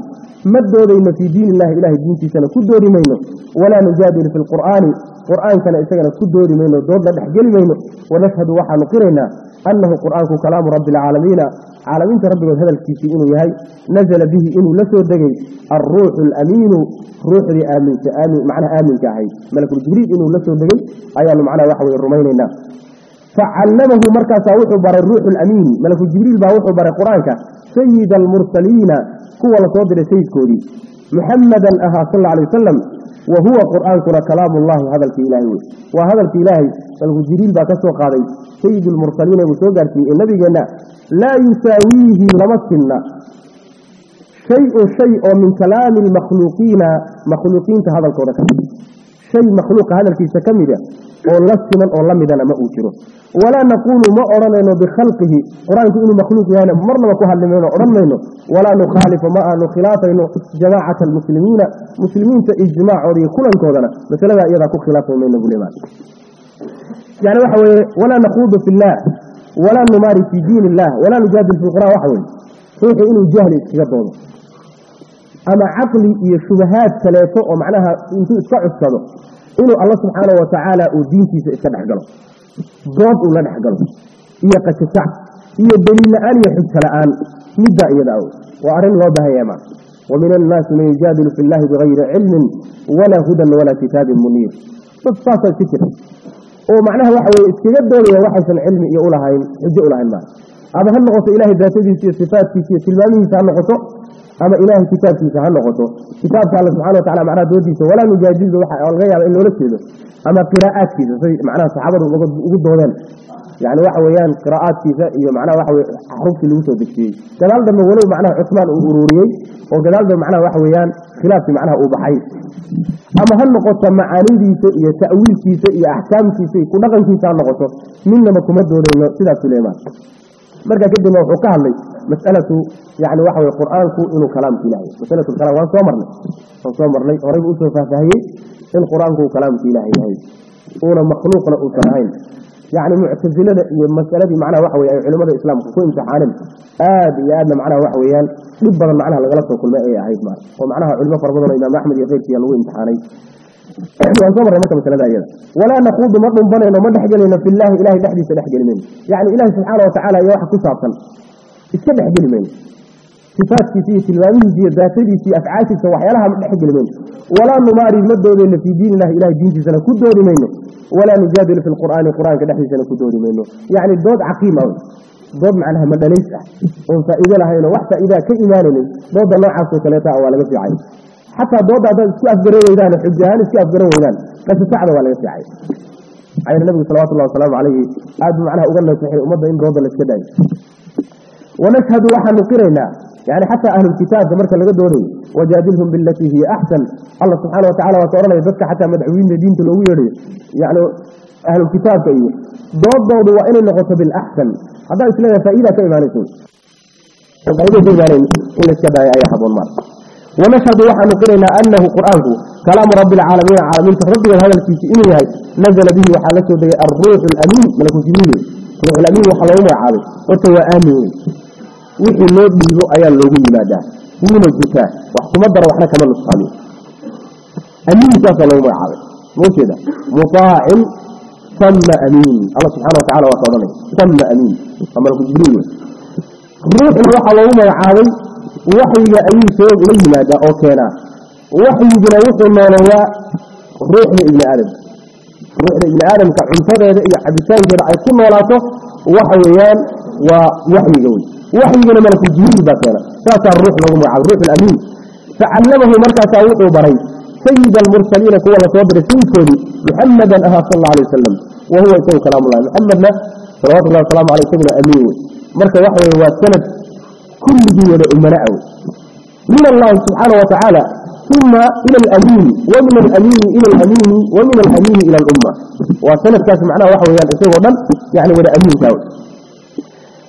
ما دورينا في دين الله إله دين كل كدوري مينو. ولا نجادل في القرآن. قرآن كان إساقنا كدوري مينو. دورنا جل مينو. ونشهد وحا نقرنا. أنه قرآن كلام رب العالمين. عالمين ربك هذا الكيسي إنو يهي. نزل به إنو لسور دقي. الروح الأمين. روح لآمين آمين. معنى آمين كهي. ملك الجبريل إنو لسور دقي. أيان معنى وحوي الرمينينا. فعلمه مركز وحو بر الروح الأمين. ملك جبريل با وحو بر قرآنك. سيد المرسلين. هو لصدر سيد كودي. محمدا أها صلى الله عليه وسلم. وهو قرآن كنا كلام الله هذا الكإلهي وهذا الكإلهي ملك جبريل با كسوى سيد المرسلين وسوقر في النبي قلنا لا يساويه لمسنا شيء شيء من كلام المخلوقين. مخلوقين هذا الكورة. شيء مخلوق هذا الكيس كمدة oo la siman oo la midana ma uu jiro. Walaa naquulu ma odhanayno bikhalqihi qur'aanku inuu makhluuq yahayna marnaba ku hadli mayno odhan mayno walaa nukhaalifu ma aanu khilaafayno jamaacata almuslimiina muslimiinta ijmaacooda iyo kulankoodana. Masaladaa iyadaa ku khilaafi mayno bulema yani waxa weeye walaa nakhuudu fi llah walaa numaari fii diin illah walaa nujaadil fi lqur'an waxa weye ruuxu inuu jahli iskaga doodo. Ama caqli iyo shubahaad kaleeto oo macnaha intuu iska cudsado inuu alla subxaana wa tacaala uu diintiisa iska dhex galo. Dood uu la dhex galo. Iyo qajasac iyo daliil la'aan iyo xujka la'aan. Middaa iyada aw waa arrin loo baahan yahay maa wa min annaasi man yujaadilu fi llahi bigayri cilmin walaa hudan walaa kitaabin muniir. Dad saasa iska jira oo macnaha waxa weye iskaga doodaya waxaysan cilmi iyo ulahayn xujo ulahayn maa ama ha noqoto ilahay daatadiisa iyo sifaatkiisa iyo tilmaamihiisa ha noqoto ama ilaahay kitaabkiisa ha noqoto. Kitaabka alle subxana wa tacala macnaha doodiisa walaa nujaadidu waxa laga yaaba in loola jeedo ama qiraa'aadkiisa. Say macnaha saxaabadu ugu doodeen. Yani waxa weeyaan qiraa'aadkiisa iyo macnaha waxa weye xaruftii lagu soo dejiyey. Gadaal dambe walow macnaha cusmaan uu ururiyey oo gadaal dambe macnaha waxa weeyaan khilaafkii macnaha uu baxay. Ama ha noqoto macaanidiisa iyo ta'wiilkiisa iyo axkaamkiisa ku dhaqankiisa ha noqoto midnaba kuma doodayno sidaas sulaymaan مركا ما وحكا لي. مسألة يعني وحوي القرآن كو إنه كلام إلهي. مسألة الكلام وان صامرني وان صامرني وريب أسر فهي القرآن كو كلام إلهي هاي أولا مخلوق لأسرهين يعني معتزلة مسألة دي وحوي. أي علماء الإسلام كو امتحانا آد يا آدنا معناها وحويان يعني لبنا معناها الغلط وكل ما إيه عيب معناها. ومعناها علماء فربنا إمام أحمد يغير في لو امتحاني waan soo marray marka masalada iyada walaa naquudu ma dhumbanayno ma dhexgelayno fi llahi ilahay dhexdiisa dhexgeli mayno yani ilahi subxaana watacala iyo waxa ku saabsan. Iska dhexgeli mayno sifaatkiisa iyo tilmaamihiisa iyo daatadiisa iyo afcaashiisa waxyaalaha ma dhexgeli mayno walaa numaari ma doodayno fii diin illahi ilahay diintiisana ku doodi mayno walaa nujaadilu fi lqur'aani qur'aanka dhexdiisana ku doodi mayno yani dood caqiima dood macnaha madhalays ah. Oon faa'iido lahayn wax faa'iidaa ka imaanaynin. Doodda noocaasoo kaleeta ah waa laga fiicay xataa doodda haddaad isku afgaran weydaan xujo ahaan isku afgaran weydaan qasasacda waa laga fiicay ayna nabigu salawatullahi wasalaamu calayhi aad buu macnaha uga nasaxay ummadda in doodda la iska wanashhadu waxaanu qiraynaa yani xataa ahlulkitaabka marka laga doodayo wajaadilhum bilatii hiya axsan alla subxaana watacala waa ka odhanaya dadka xataa madaxweyne diinta loogu yeedhayo yani ahlulkitaabka iyo doodoodu waa inay noqoto bilaxsan haddaa isleedahay faa'iida ka imaanayso faa'iida ka in la iska ayaa haboon maar ونشهد وحن قرنا أنه قرآنه كلام رب العالمين عالمين رب هذا الكيس إنه هاي نزل به وحالته ذي الروح الأمين ملك جبريل الروح الأمين وحلوه عالي وتوى آمين. وحي الله بيبو أيا اللوغي مادا من الزكاة وحكم الدر وحنا كمان نصحاني أمين كاسا لوما عالي مو كده. مطاع ثم أمين. الله سبحانه وتعالى وصدني ثم أمين. ملك جبريل روح الروح اللوما عالي وحيك أي شيء إليه ماذا أوكينا. وحيقنا ما نواء روح ابن آدم روح ابن آدم كعنصر إلى حديثان كده يكون ولاته وحيان ووحي جوي وحيقنا ملك الجميل بكينا. ساسا الروح لهم الروح الأمين. فعلمه مركز أوقه بري سيد المرسلين هو لصبر سيكولي محمدا أها صلى الله عليه وسلم. وهو يقول كلام الله. محمدنا صلى الله عليه وسلم. أمين. مركز وحي هو السند كل دينا أمناءه من الله سبحانه وتعالى ثم إلى الأمين ومن الأمين إلى الأمين ومن الأمين إلى الأمة. وسنة كاس معناه واحد ويان إسوه ضم يعني ولا أمين كاوت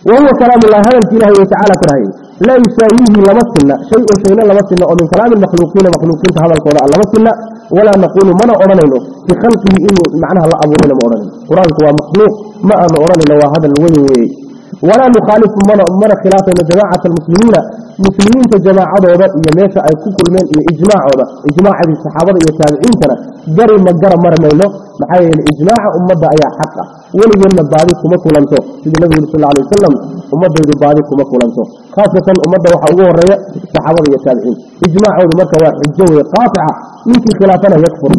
وهو كلام الله هذا الإله تعالى كرهي لا يساويه لمسلنا شيء شيء لمسلنا ومن كلام المخلوقين مخلوقين هذا القرآن لمسلنا ولا نقول من أرنينه في خلقه إنه معناها الله أبونا ما أرنينه قرآن هو مخلوق. ما أرنينه وهذا الولي. walaa nukhaalifu mana khilaafayno jamaacat almuslimiina muslimiinta jamaacadooda iyo meesha ay ku kulmeen iyo ijmaacooda ijmaacadii saxaabada iyo taabiciintana gari ma gara marmayno maxaa yeele ijmaaca ummadda ayaa xaq weligeedna baadi kuma kulanto siduu nabigu yuri sal alay wasalam ummaddaydu baadi kuma kulanto. Khaasatan ummadda waxaa ugu horreeya saxaabada iyo taabiciin. Ijmaacoodu marka waa xujo wey qaatica ninkii khilaafana yakfur.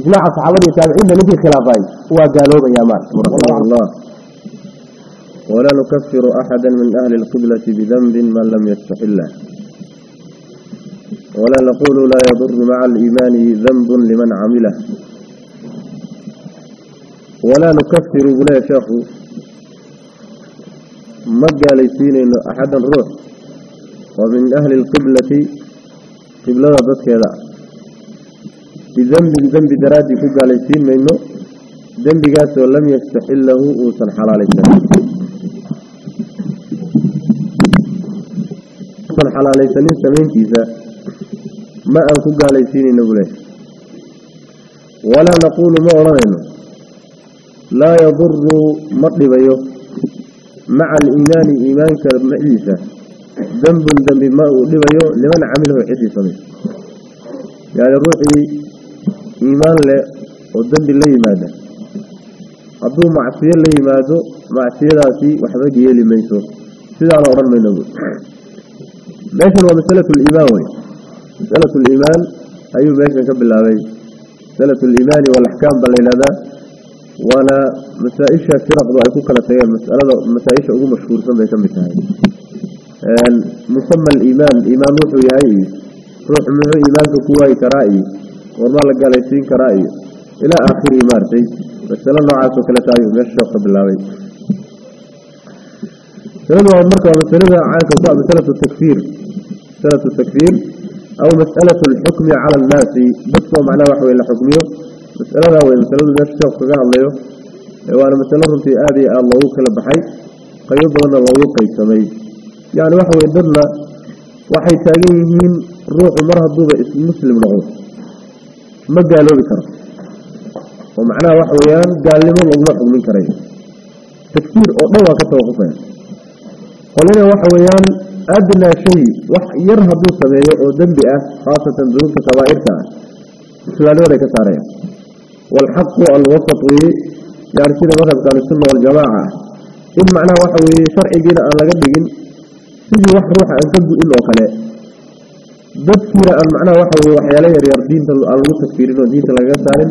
Ijmaaca saxaabada iyo taabiciinta ninkii khilaafay waa gaaloobaya marka ولا نكفر أحدا من أهل القبلة بذنب من لم يستحله ولا نقول لا يضر مع الإيمان ذنب لمن عمله. ولا نكفر بلا شيخ. مجا ليسين أحدا روح. ومن أهل القبلة قبلة ضد كذا بذنب ذنب درادي فقا ليسين منه ذنب قاس ولم يستحله أوسا حلال uusan xalaalaysanin samayntiisa ma aan ku gaalaysiinayna bule walaa naquulu ma odhanayno laa yaduru ma dhibayo. Maca aliimaani iimaanka maciisa dembun dembi ma uu dhibayo liman camilhu ciddii samaysa yani ruuxii iimaan leh oo dembi la yimaada. Hadduu macsiyo la yimaado macsiyadaasi waxba yeeli mayso. Sidaana odhan mayno. buur ماشان ومسألة الإيمان. وي مسألة الإيمان أيو ماشان الله بي مسألة الإيمان والأحكام بالليل هذا. وأنا مسائشة فرق ضعي كوكا لتغير مسألة مسائشة أقوم مشهور سنة آه، يكمل مسمى الإيمان إيمان روحي هاي روح منه إيمان كواهي كرائي والله لقى ليسين كرائي إلى آخر إيمارتي مسألة نوعات وكلتها يوم ماشان قبل بي. مسألة مركة مسألة عالك مسألة التكفير. مسألة التكفير أو مسألة الحكم على الناس. بس على وحوي إلا حكمه. مسألة هو مسألة الناس شوق فقاها الله وأنا مسألة في آذي الله كلا بحي قيض لنا الله قيسمي يعني وحوي درنا وحي تاقيهين روح مرهد دوبة اسم مسلم نعود ما قالوا بكره ومعناه وحويان قال لهم الله حكم من كريه تكفير أو نوع كتوقفين. Qolina waxa weeyaan adnaa shay wax yar hadduu sameeyo oo dembi ah khaasatan dunuubta kabaa'irta ah islaanimaday ka saarayaan waalxaqu alwasat weeye yani sida madhabka ahlusunna waljamaaca ah. In macnaha waxa weeye sharcigiina aan laga dhigin sidii wax ruuxa aan ka gu-in oo kale. Dadkiina aan macnaha waxa weye waxyaalo yaryar diinta aan lagu tagfiirin oo diinta lagaga saarin.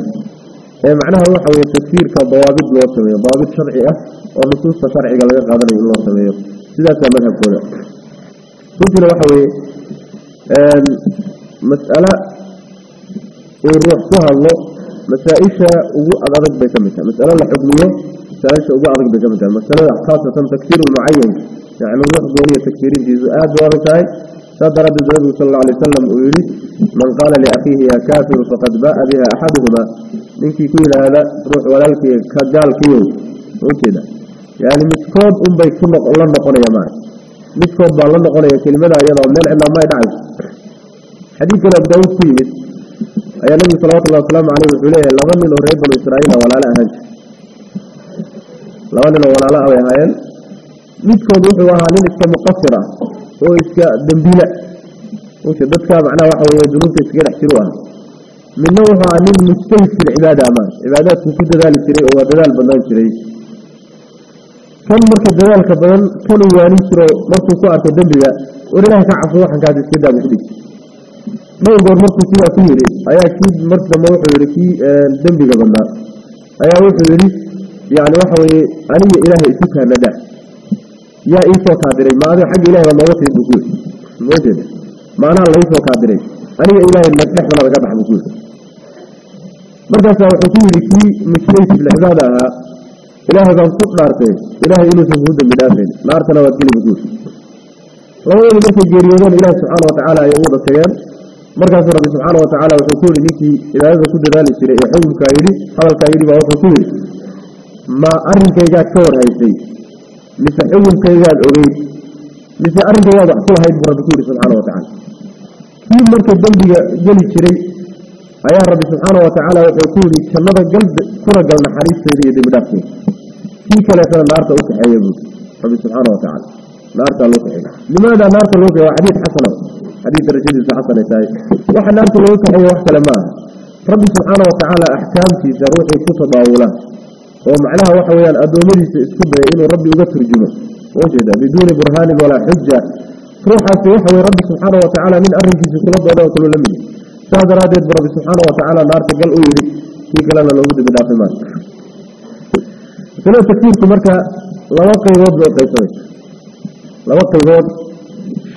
Ee macnaha waxa weye tagfiirka dawaabid loo sameeyo dawaabid sharci ah oo nusuusta sharciga laga qaadanayo in loo sameeyo سلاس مذهب كنا ممكن وحوي مسألة والروح فيها الله مسائشة وأدرك بكمتها. مسألة الحكمية مسائشة وأدرك بكمتها. مسألة خاصة تكثير معين. يعني الروح دورية تكثيرين جزءات آه، وارتاي فضرب النبي صلى الله عليه وسلم ويري من قال لأخيه يا كافر فقد باء بها أحدهما. منك كل هذا روح ولا كجال كيو. وكذا yani midkood unbay la noqonaya maa midkood baa la noqonaya kelimada iyadoo meel cidna ma dhacayso. Xadiid kan abu ku yimid ayaa nabigu salawatullahi wasalaamu caleyh wuxuu leeyahay laba nin oo reer banu israaiila walaalo ahaan jir laba nin oo walaalo abay ahaayeen. Midkood wuxuu ahaa nin iska muqasir ah oo iska dembila s dadka macnaha waxa wey dunuubta iskaga dhex jiru ah midna wuxuu ahaa nin mujtahid cibaada amaa ah cibaadaadku ku dadaali jiray oo waa dadaal badnaan jiray. كان مركز الجوال كبدان كل يعني شرو مرك سوء تدل يا ورنا هسا عفوا حن قاعد يسكت ده مشدي ما يقدر مرك سوء تدل يا أكيد مرك ما هو حوركي دم بيجا بنا يا هو حوري يعني واحد يعني إله يسكت هذا يا إيسو هو كابري ما هذا حق إله ما هو في بقول. ما أنا الله إيش هو كابري. أنا إله المتنح ولا بجاب حبقول مرك سوء تدل يا أكيد مرك سوء إلهي كان كل نارتين إلهي إنه سجود من آمين نارته لا واتقل بجوش لو يقول لك الجريدون إله سبحانه وتعالى يقول السيام مركز ربي سبحانه وتعالى وتقول لك إلى هذا سجد ذلك الشيء يحول كايري هذا الكايري وهو تقول ما أرن أرنك إيجاد هاي هايسي مثل حول كإيجاد أغيب مثل أرن إيجاد أحصل هاي المرة بكوري سبحانه وتعالى في مركز دنبي جلي الشريء ayaa rabbi subxaana watacaala wuxuu ku yidhi jannada gal kuna gal naxariisteeda iyo dembi dhaafkeeda kii kaleetana naarta u kaxeeya buuri rabbi subxaana watacaala naartaa loo kaxeeya limaada naarta loo kaxeeya waa xadiid xasana xadiid darajadiisu xasanay tahay waxa naarta looga kaxeeya wax kale ma aha rabbi subxaana watacaala axkaamtiisa ruuxii ku tadaawula oo macnaha waxa weyaan addoommadiisa isku daya inuu rabbi uga turjumo burhaanin walaa xuja ruuxaasi waxa weye rabbi subxaana watacaala nin arrinkiisa kula dooda oo kaloo la midi saas daraaddeed bu rabbi subxaana watacaala naarta gal u yidhi kii kalena loogu dembi dhaafi maayo masalada tagfiirku marka laba qaybood bay qaybsamay laba qaybood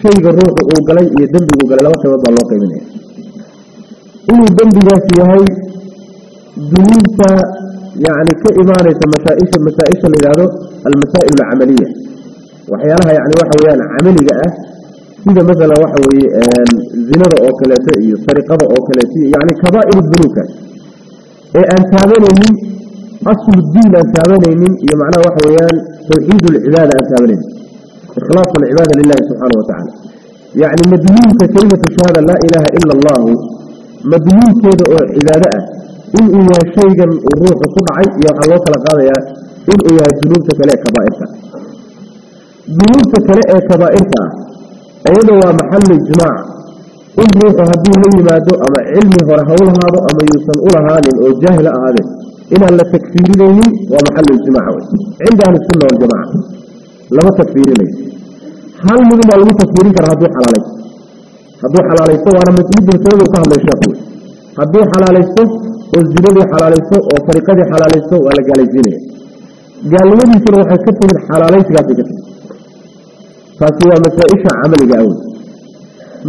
shayga ruuxu uu galay iyo dembiguu galay laba qaybood baa loo qaybinaya inuu dembigaasi yahay dunuubta yani ka imaanaysa masaaisha masaa-isha la yidhahdo almasaa'il alcamaliya waxyaalaha yani waxa weyaan camaliga ah سيدا مثلا وحوي زنر أو كلاتي سرقة أو كلاتي يعني كبائر الذنوب إيه أن تابنين أصل الدين أن تابنين يمعنى إيه، وحويان توحيد العبادة أن تابنين إخلاص العبادة لله سبحانه وتعالى. يعني مديون كلمة الشهادة لا إله إلا الله مديون كده عبادة. إن إياه شيئا الروح صدعي يا الله تلقى يا إن إياه ذنوبتك لا كبائرك. ذنوبتك لا كبائرك. أيضا محل الجماع إن روح هديه لي ما دو أما علمي فرهولها هذا أما يوصل أولها هذا أو جاهل هذا إن هل لي ومحل الجماع عند أهل السنة والجماعة. لما تكفير لي هل من المعلومات تكفيري كان هدوح على ليه هدوح على وأنا متمد بسيد وصاحب ليه شاكوه هدوح على ليه حلالي على ليه لي على ليه ولا قال الزيني قال ليه يصير وحكتهم الحلاليس قاعد يكتب taasi waa masaa-isha camaliga wey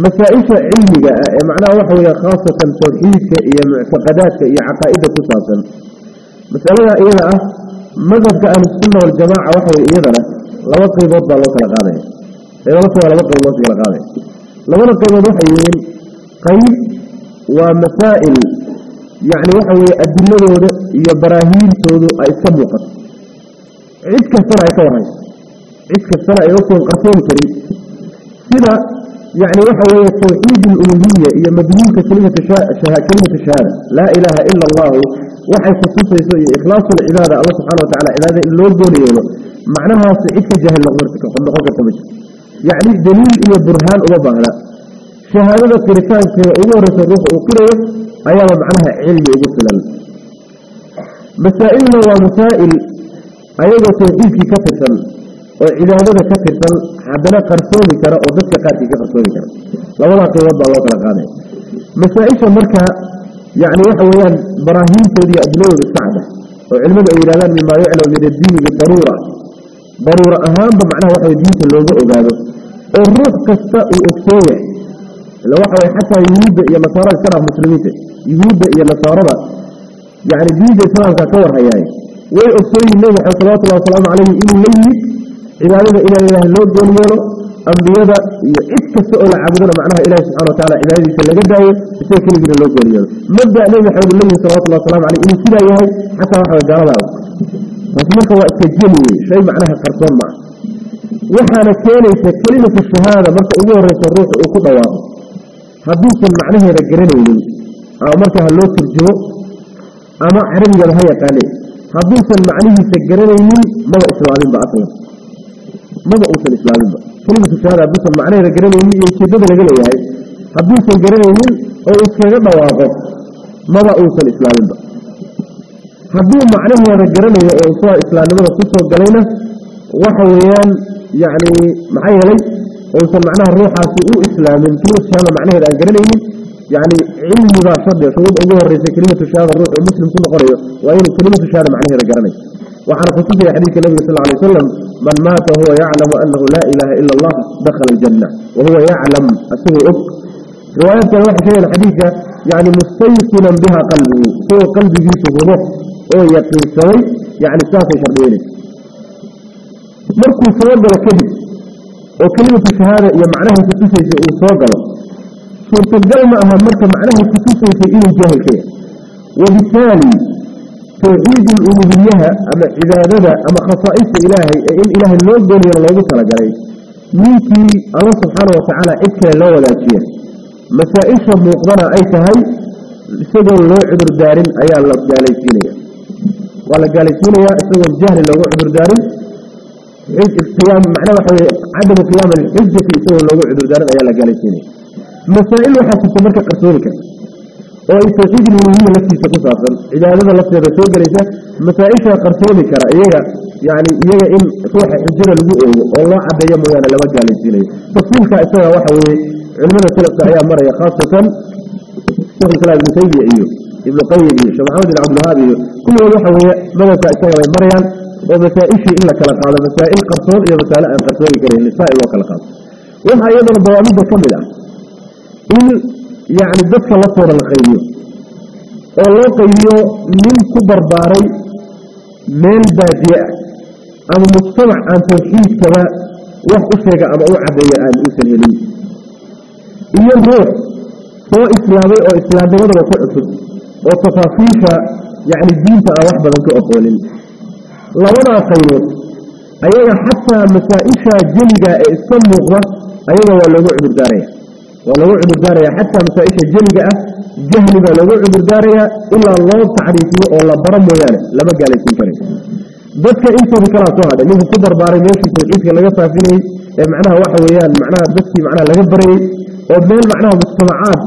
masaa-isha cilmiga ah ee macnaha waxa weeye khaasatan tawxiidka iyo muctaqadaadka iyo caqaa'ida ku saabsan. Masalada iyada ah madhabka ahlusunna waljamaca waxa weye iyadana laba qaybood baa loo kala qaadaya eedalata waa laba qaybood loo kala qaadaya labada qaybood waxay yihiin qayb waa masaa'il yacni waxa weeye adiladooda iyo baraahiintoodu ay iska muuqato. Cid kastana ay ka warhayso عيد كالسنة يوصل قرصون كريم. هنا يعني وحوية توحيد الأولوية هي مبنية كلمة كلمة الشهادة لا إله إلا الله. وحي خصوصي إخلاص العبادة. الله سبحانه وتعالى عبادة اللي يقول معناها سعيد كجهل لغورتك وقد نقوك يعني دليل إلى برهان وبهلا شهادة قريتان كما أمور صدوق وقرية أيضا معناها علم وقسلا مسائلنا ومسائل أيضا توحيد كفتا وعبادة كثير كان عندنا قرصوني كرا ودسك كاتي كقرصون كرا. لو لا قوة الله كلا قانه مسائل مركا يعني وحويان براهين تودي أبلوه بالسعادة. وعلم الإيرادان مما يعلم من الدين بالضرورة. ضرورة أهم بمعنى وحوي دين اللوزة أباده الروح كستاء وإكتوية لو وحوي حتى يهود يا مسارة كرا مسلمين. يهود يا مسارة يعني دين سنة كور هياي. ويأكسوية النبي صلى الله عليه وسلم عليه إلي ليك عبادة إلى إله لو جنيرو أنبياء إذا إلى عبدنا معناها إله سبحانه وتعالى عبادة إلا جدعي يتكسوا إلى لو جنيرو مبدأ نبي حمد الله صلى الله عليه عليه إن كده يهي حتى واحد جارة له فسمك هو التجلي شيء معناها فرصان معه. وحنا كانت في الشهادة مرت أبوه رئيس الروح وقضى واقع هدوك معناها رجريني أو مرت هلو ترجوه أما عربي جبهية قالي هدوك معناها سجريني ما بقى إسرائيل بقى ماذا أوصل إسلام كلمة الشهادة بس معناه رجلين يمين يشدد رجلين هاي حدوث رجلين يمين أو إسكان بواقع ماذا أوصل إسلام حدوث معناه رجلين أو إسلام إسلام ماذا قصة رجلينا وحويان يعني معي لي أوصل معناه الروح سوء إسلام كلمة الشهادة معناه رجلين يعني علم ذا شرد يقول أول رئيس كلمة الشهادة الروح المسلم كل قرية وأين كلمة الشهادة معناه رجلين وعرف كثير حديث النبي صلى الله عليه وسلم من مات وهو يعلم أنه لا إله إلا الله دخل الجنة. وهو يعلم أسوه أبق رواية واحد شيء الحديثة يعني مستيقنا بها قلبه. هو قلبه يوسف روح هو يقين سوي يعني سافي شعبيني مركو سواد كذب. وكلمة الشهادة هي معناها كتوسي شيء صدر سورة الجنة أهم مركب معناها كتوسي شيء إنه جاهل كيه وبالتالي توحيد الألوهية أما إذا ندى أما خصائص إلهي إن إله النوز دوني الله يقول صلى عليه ميكي الله سبحانه وتعالى إذكى الله ولا فيه مسائل موقضنا أي تهي سجل الله عبر دارين أي الله قالي فينيا. ولا قالي فينيا سجل جهل لو عبر دارين. عيد القيام معناه عدم قيام الحجة في سجل الله عبر دارين أي الله قالي فينيا. مسائل وحاسة مركة قرصونك. أو أي تأكيد التي ستصافر إذا هذا يعني الله سيدة توقر إذا مسائشة قرصوني كرأيها يعني إيها إن صحيح حجر البؤو والله عبا يموانا لما جاء إليه فصول كأسنا واحد علمنا ثلاثة أيام مرة. خاصة صوح ابن سيدة إيه ابن قيد إيه شمحمد العبد الهابي كل واحد مدى سأسنا مرة ومسائشة إلا كلاقا مسائل قرصون إلا مسائل قرصوني كرأيه نسائل وكلاقا وهذا يضرب برامج كاملة يعني دفع لصور القيدية الله قيدية من كبر باري من بادية أما مجتمع عن تنحيز كما وحفظك أما أعدى يا آل إنسان يليم إيان روح هو إسلامي أو إسلامي ماذا بكعتد وتفاصيل يعني الدين تأوح بذنك أطولين لونا قيدية أيها حتى مسائشة جلدة إسلام مغرى أيها هو اللي نعبد داريه ولو عبر داريا حتى مسائش الجنجة جهل لو عبر داريا إلا الله تعريفه ولا برم ويانا يعني، لما قال يكون فريق بس انت بكلاته هذا منه قدر باري ماشي تلقيتك لغا فيني معناها واحد ويان معناها ذاتك معناها لغبري معناها مجتمعات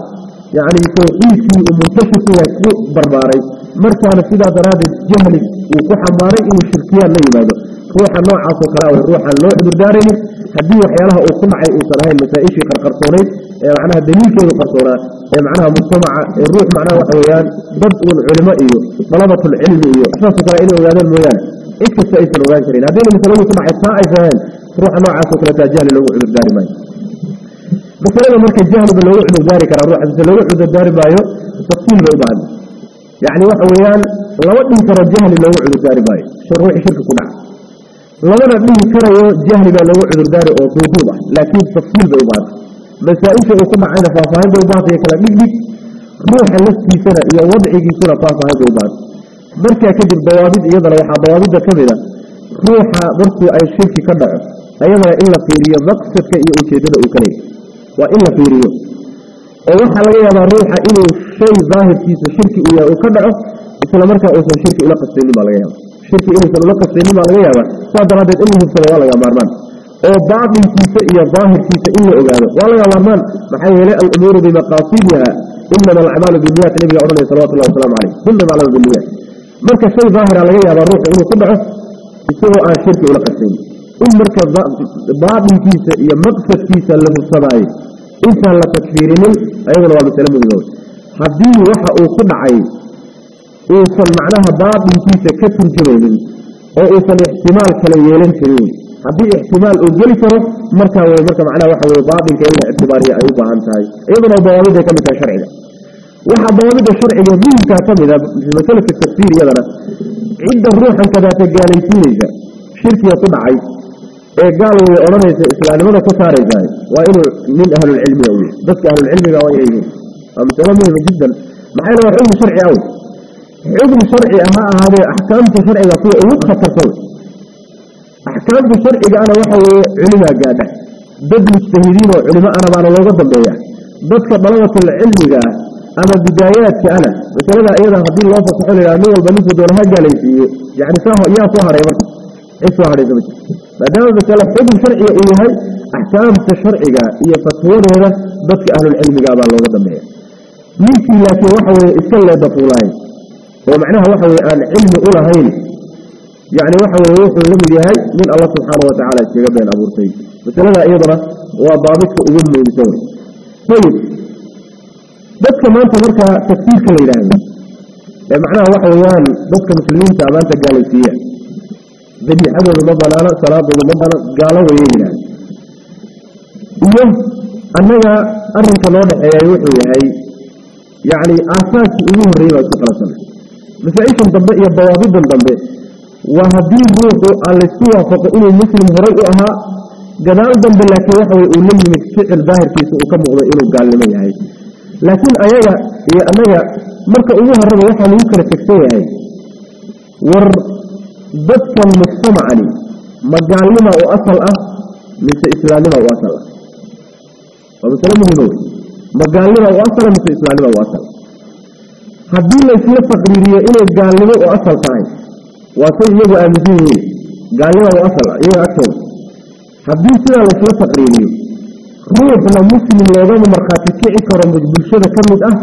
يعني توقيتي ومنتشفه ويكو برباري. مركا على سيدة درادة جهلي وكوحا باري إنو الشركية اللي يبادو روح النوع عاصو كلاوي روح النوع عبر داريا هديه حيالها أصمعي أصلاهي المسائشي قرقرطوني. معناها دليل كذا قصورة معناها مجتمع الروح معناها وحويان ضد العلماء إيوه طلبة العلم إيوه حفظ قرائن وغادا الميان إيش السائس الوغان كرين هذين مثلا مجتمع الطائفان روح نوع سكرة جهل لو عبد الدار ماي مثلا مركز جهل بلو عبد الدار كرا روح لو عبد الدار مايو تفصيل لو بعد يعني وحويان لو أدن كرا جهل لو عبد الدار مايو شروح شرك كنع لو أدن كرا جهل لو عبد الدار أو لكن تفصيل لو بعد ah masaa-isha uu ku dhacayna faahfaahin bay u baahantay kala dhigdhig ruuxa laftiisana iyo wadcigiisuna faahfaahin bay u baahanta markaa kadib dawaabid iyadana waxaa dawaabidda ka mid a ruuxa markuu ay shirki ka dhaco ayadana in la fiiriyo maqsadka iyo ujeeddada uu ka leeyahy waa in la fiiriyo. Oo waxaa laga yaabaa ruuxa inuu shay daahirkiisa shirki uu yahay uu ka dhaco isla markaa uusan shirki ula qastaynin baa laga yaaba shirki inuusan ula qastaynin baa laga yaabaa. Saas daraaddeed in la waa laga maarmaan أو بعض الكيسة إيا ظاهر كيسة إلا أقاله ولا يا مان محايا لا الأمور بمقاصدها إنما الأعمال بالنية نبي أرني صلوات الله وسلام عليه كلما على بالنية مركز شيء ظاهر على غير الروح إنه طبعه يسوه عن شركة ولا قسم إن مركز بعض الكيسة إيا مقصد كيسة لمصطبعي إن كان لتكفير من أيضا هو مسلم بذلك حديني وحا أو عين إن كان معناها بعض الكيسة كتن كريم أو إن احتمال كلا يلين كريم هذه احتمال أول فرص مرتها ومرتها معنا واحد وضعب كأنه اعتبارية أيضا عن تاي. أيضا البوابدة كم تشرع له واحد البوابدة الشرع يظلم تعتمد في مثالة التفسير يظنى عند الروح كذا تقالي تينجا شرك يطبعي إيه قالوا أنا سلاني ماذا كثاري جاي وإنه من أهل العلم يومي بس أهل العلم يومي يومي فمثلا مهم جدا. معنا وحيد شرعي أول عظم شرعي أما هذه أحكام شرعي لطيئة وخطر صوت axkaamta sharcigaana waxa weeye culimaa gaadha. Dad mujtahidiin oo culimo ana baana looga dambeeya. Dadka dalabatul ama bidaayaadka ana masalada iyada haddii loo fasaxo laydhaha nin walba ninkuu doona ha gaalaysiiyo. Yani yaa soo hadhay marka cid soo hadhaysa ma jirto. Maadaama masale xukm sharciga uu yahay axkaamta sharciga iyo fatwadooda dadka ahlulcilmiga baa looga dambeeya. Ninkii laakiin waxa weye iska leedafuulahay oo macnaha waxa weye aan cilmi u lahayn يعني واحد من يوصل لهم هاي من الله سبحانه وتعالى يتجاب بين أبو رتي مثل هذا أيضا وضابطه أبوه من يتوني طيب بس كمان تبركة تكتير كليلان يعني معناها واحد يواني بس كمسلمين تعبان تقالي فيها ذي حمد المضل أنا صلاة المضل قالوا ويهي لأن إيه أنها كمان نوضح يوحي هاي يعني أساس أبوه الرئيبة تقرصنا مثل إيش انضبئ يا بوابيد انضبئ waa haddii ruuxu aan laysku waafaqo inuu muslim horay u ahaa gadaal dambe laakiin waxa weye uu la yimid ficil daahirkiisa uu ka muuqdo inuu gaalnimo yahay. Laakiin ayaga iyo annaga marka ugu horraba waxaa lagu kala tegsan yahay war dadkan mujtamacani ma gaalnima u asal ah mise islaamnima u asal ah? Waa masale muhimo ma gaalnima u asala mise islaamnima u asal haddii laysla taqriiriyo inay gaalnimo u asal tahay وكل يجو آمسيه قالوا له أصل إيه أكثر حديث سنة لسلا تقريبا. روحنا مسلم لغم مرخاتي كعي كرم بالبلشة كمد أه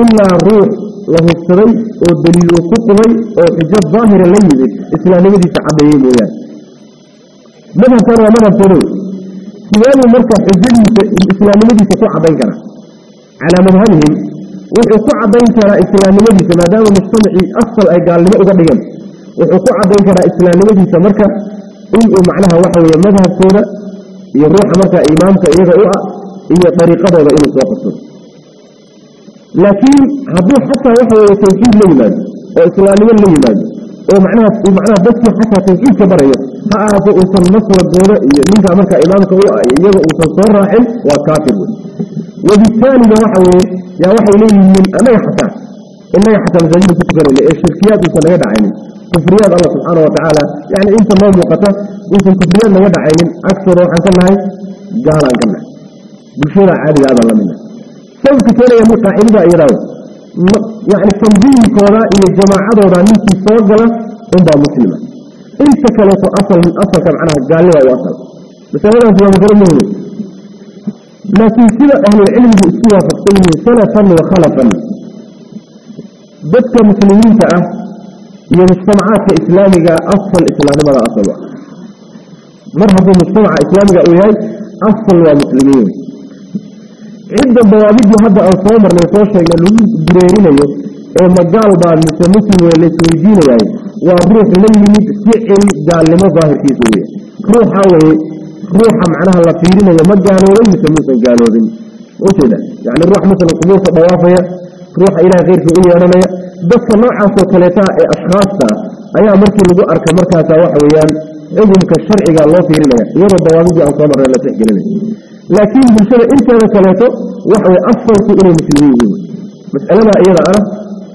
إلا روح له السري والدليل وقطبي وإجاب ظاهر ليه إسلامي دي تعبيين يعني ماذا ترى؟ ماذا ترى؟ سياني مركة حجاب إسلامي دي تتعبين بيكرا على مذهبهم وحكو بيكرا إسلامي دي كما دام مجتمعي أصل أي قال لما أغضيهم وحقوق عبين كرا إسلامي في سمركة إن معناها وحوي يمدها كورة يروح مركة إمام إيغا رؤى هي طريقة ولا إنه سوقصه لكن هبو حتى وحوي توحيد ليمان وإسلامي ليمان ومعناها ومعناها بس حتى توحيد كبرية ما أعطوا أوصل نصر الدولة منك مركة إمام أوعى إيه أوصل صور راحل وكاتب وبالتالي يا وحوي يا وحوي ليه من أمي حتى إنه حتى مزيد تكبر ولا الشركيات وصل يدعيني كفريات الله سبحانه وتعالى. يعني إنت ما موقته إنت كفريات ما دعين أكثر وحن كان هاي؟ قال ان كان عادي هذا الله منه. سوف كتير يا مقا إيراو يعني تنظيم كورا إلى الجماعة ورا منك صغلا انبا مسلمة. إنت كلاك أصل من أصل كان عنها قال لي وأصل بس أولا في مهم لكن كذا أهل العلم بإسوا فاقتلهم سلفا وخلفا. ضدك مسلمين تأه يمجتمعات إسلامية أصل إسلامية إيه ما لا أصلها مرحبا مجتمع إسلامية أولياء أصل المسلمين عند البوابيد يحدى أصامر نتوشى يقولون بريرين أيو مجال بعد المسلمين والإسلامين أيو وأبروح لن تسعي قال لما ظاهر في سوريا. روح أولي روح معناها الله فيرين أيو مجال ولن يسمون قالوا ذلك وكذا يعني روح مثلا قبوصة بوافية روح إلى غير في أولياء دفع نوعه كليتا أشخاصا أيها مركي لدو أرك مركها تواح ويان عظم كالشرع قال الله في إلا يرى الضوامدي أو صامر لا تحجل لك لكن بالشرع إن كان كليتا وحوي أفضل في إلا مسلمين بس ألما أيها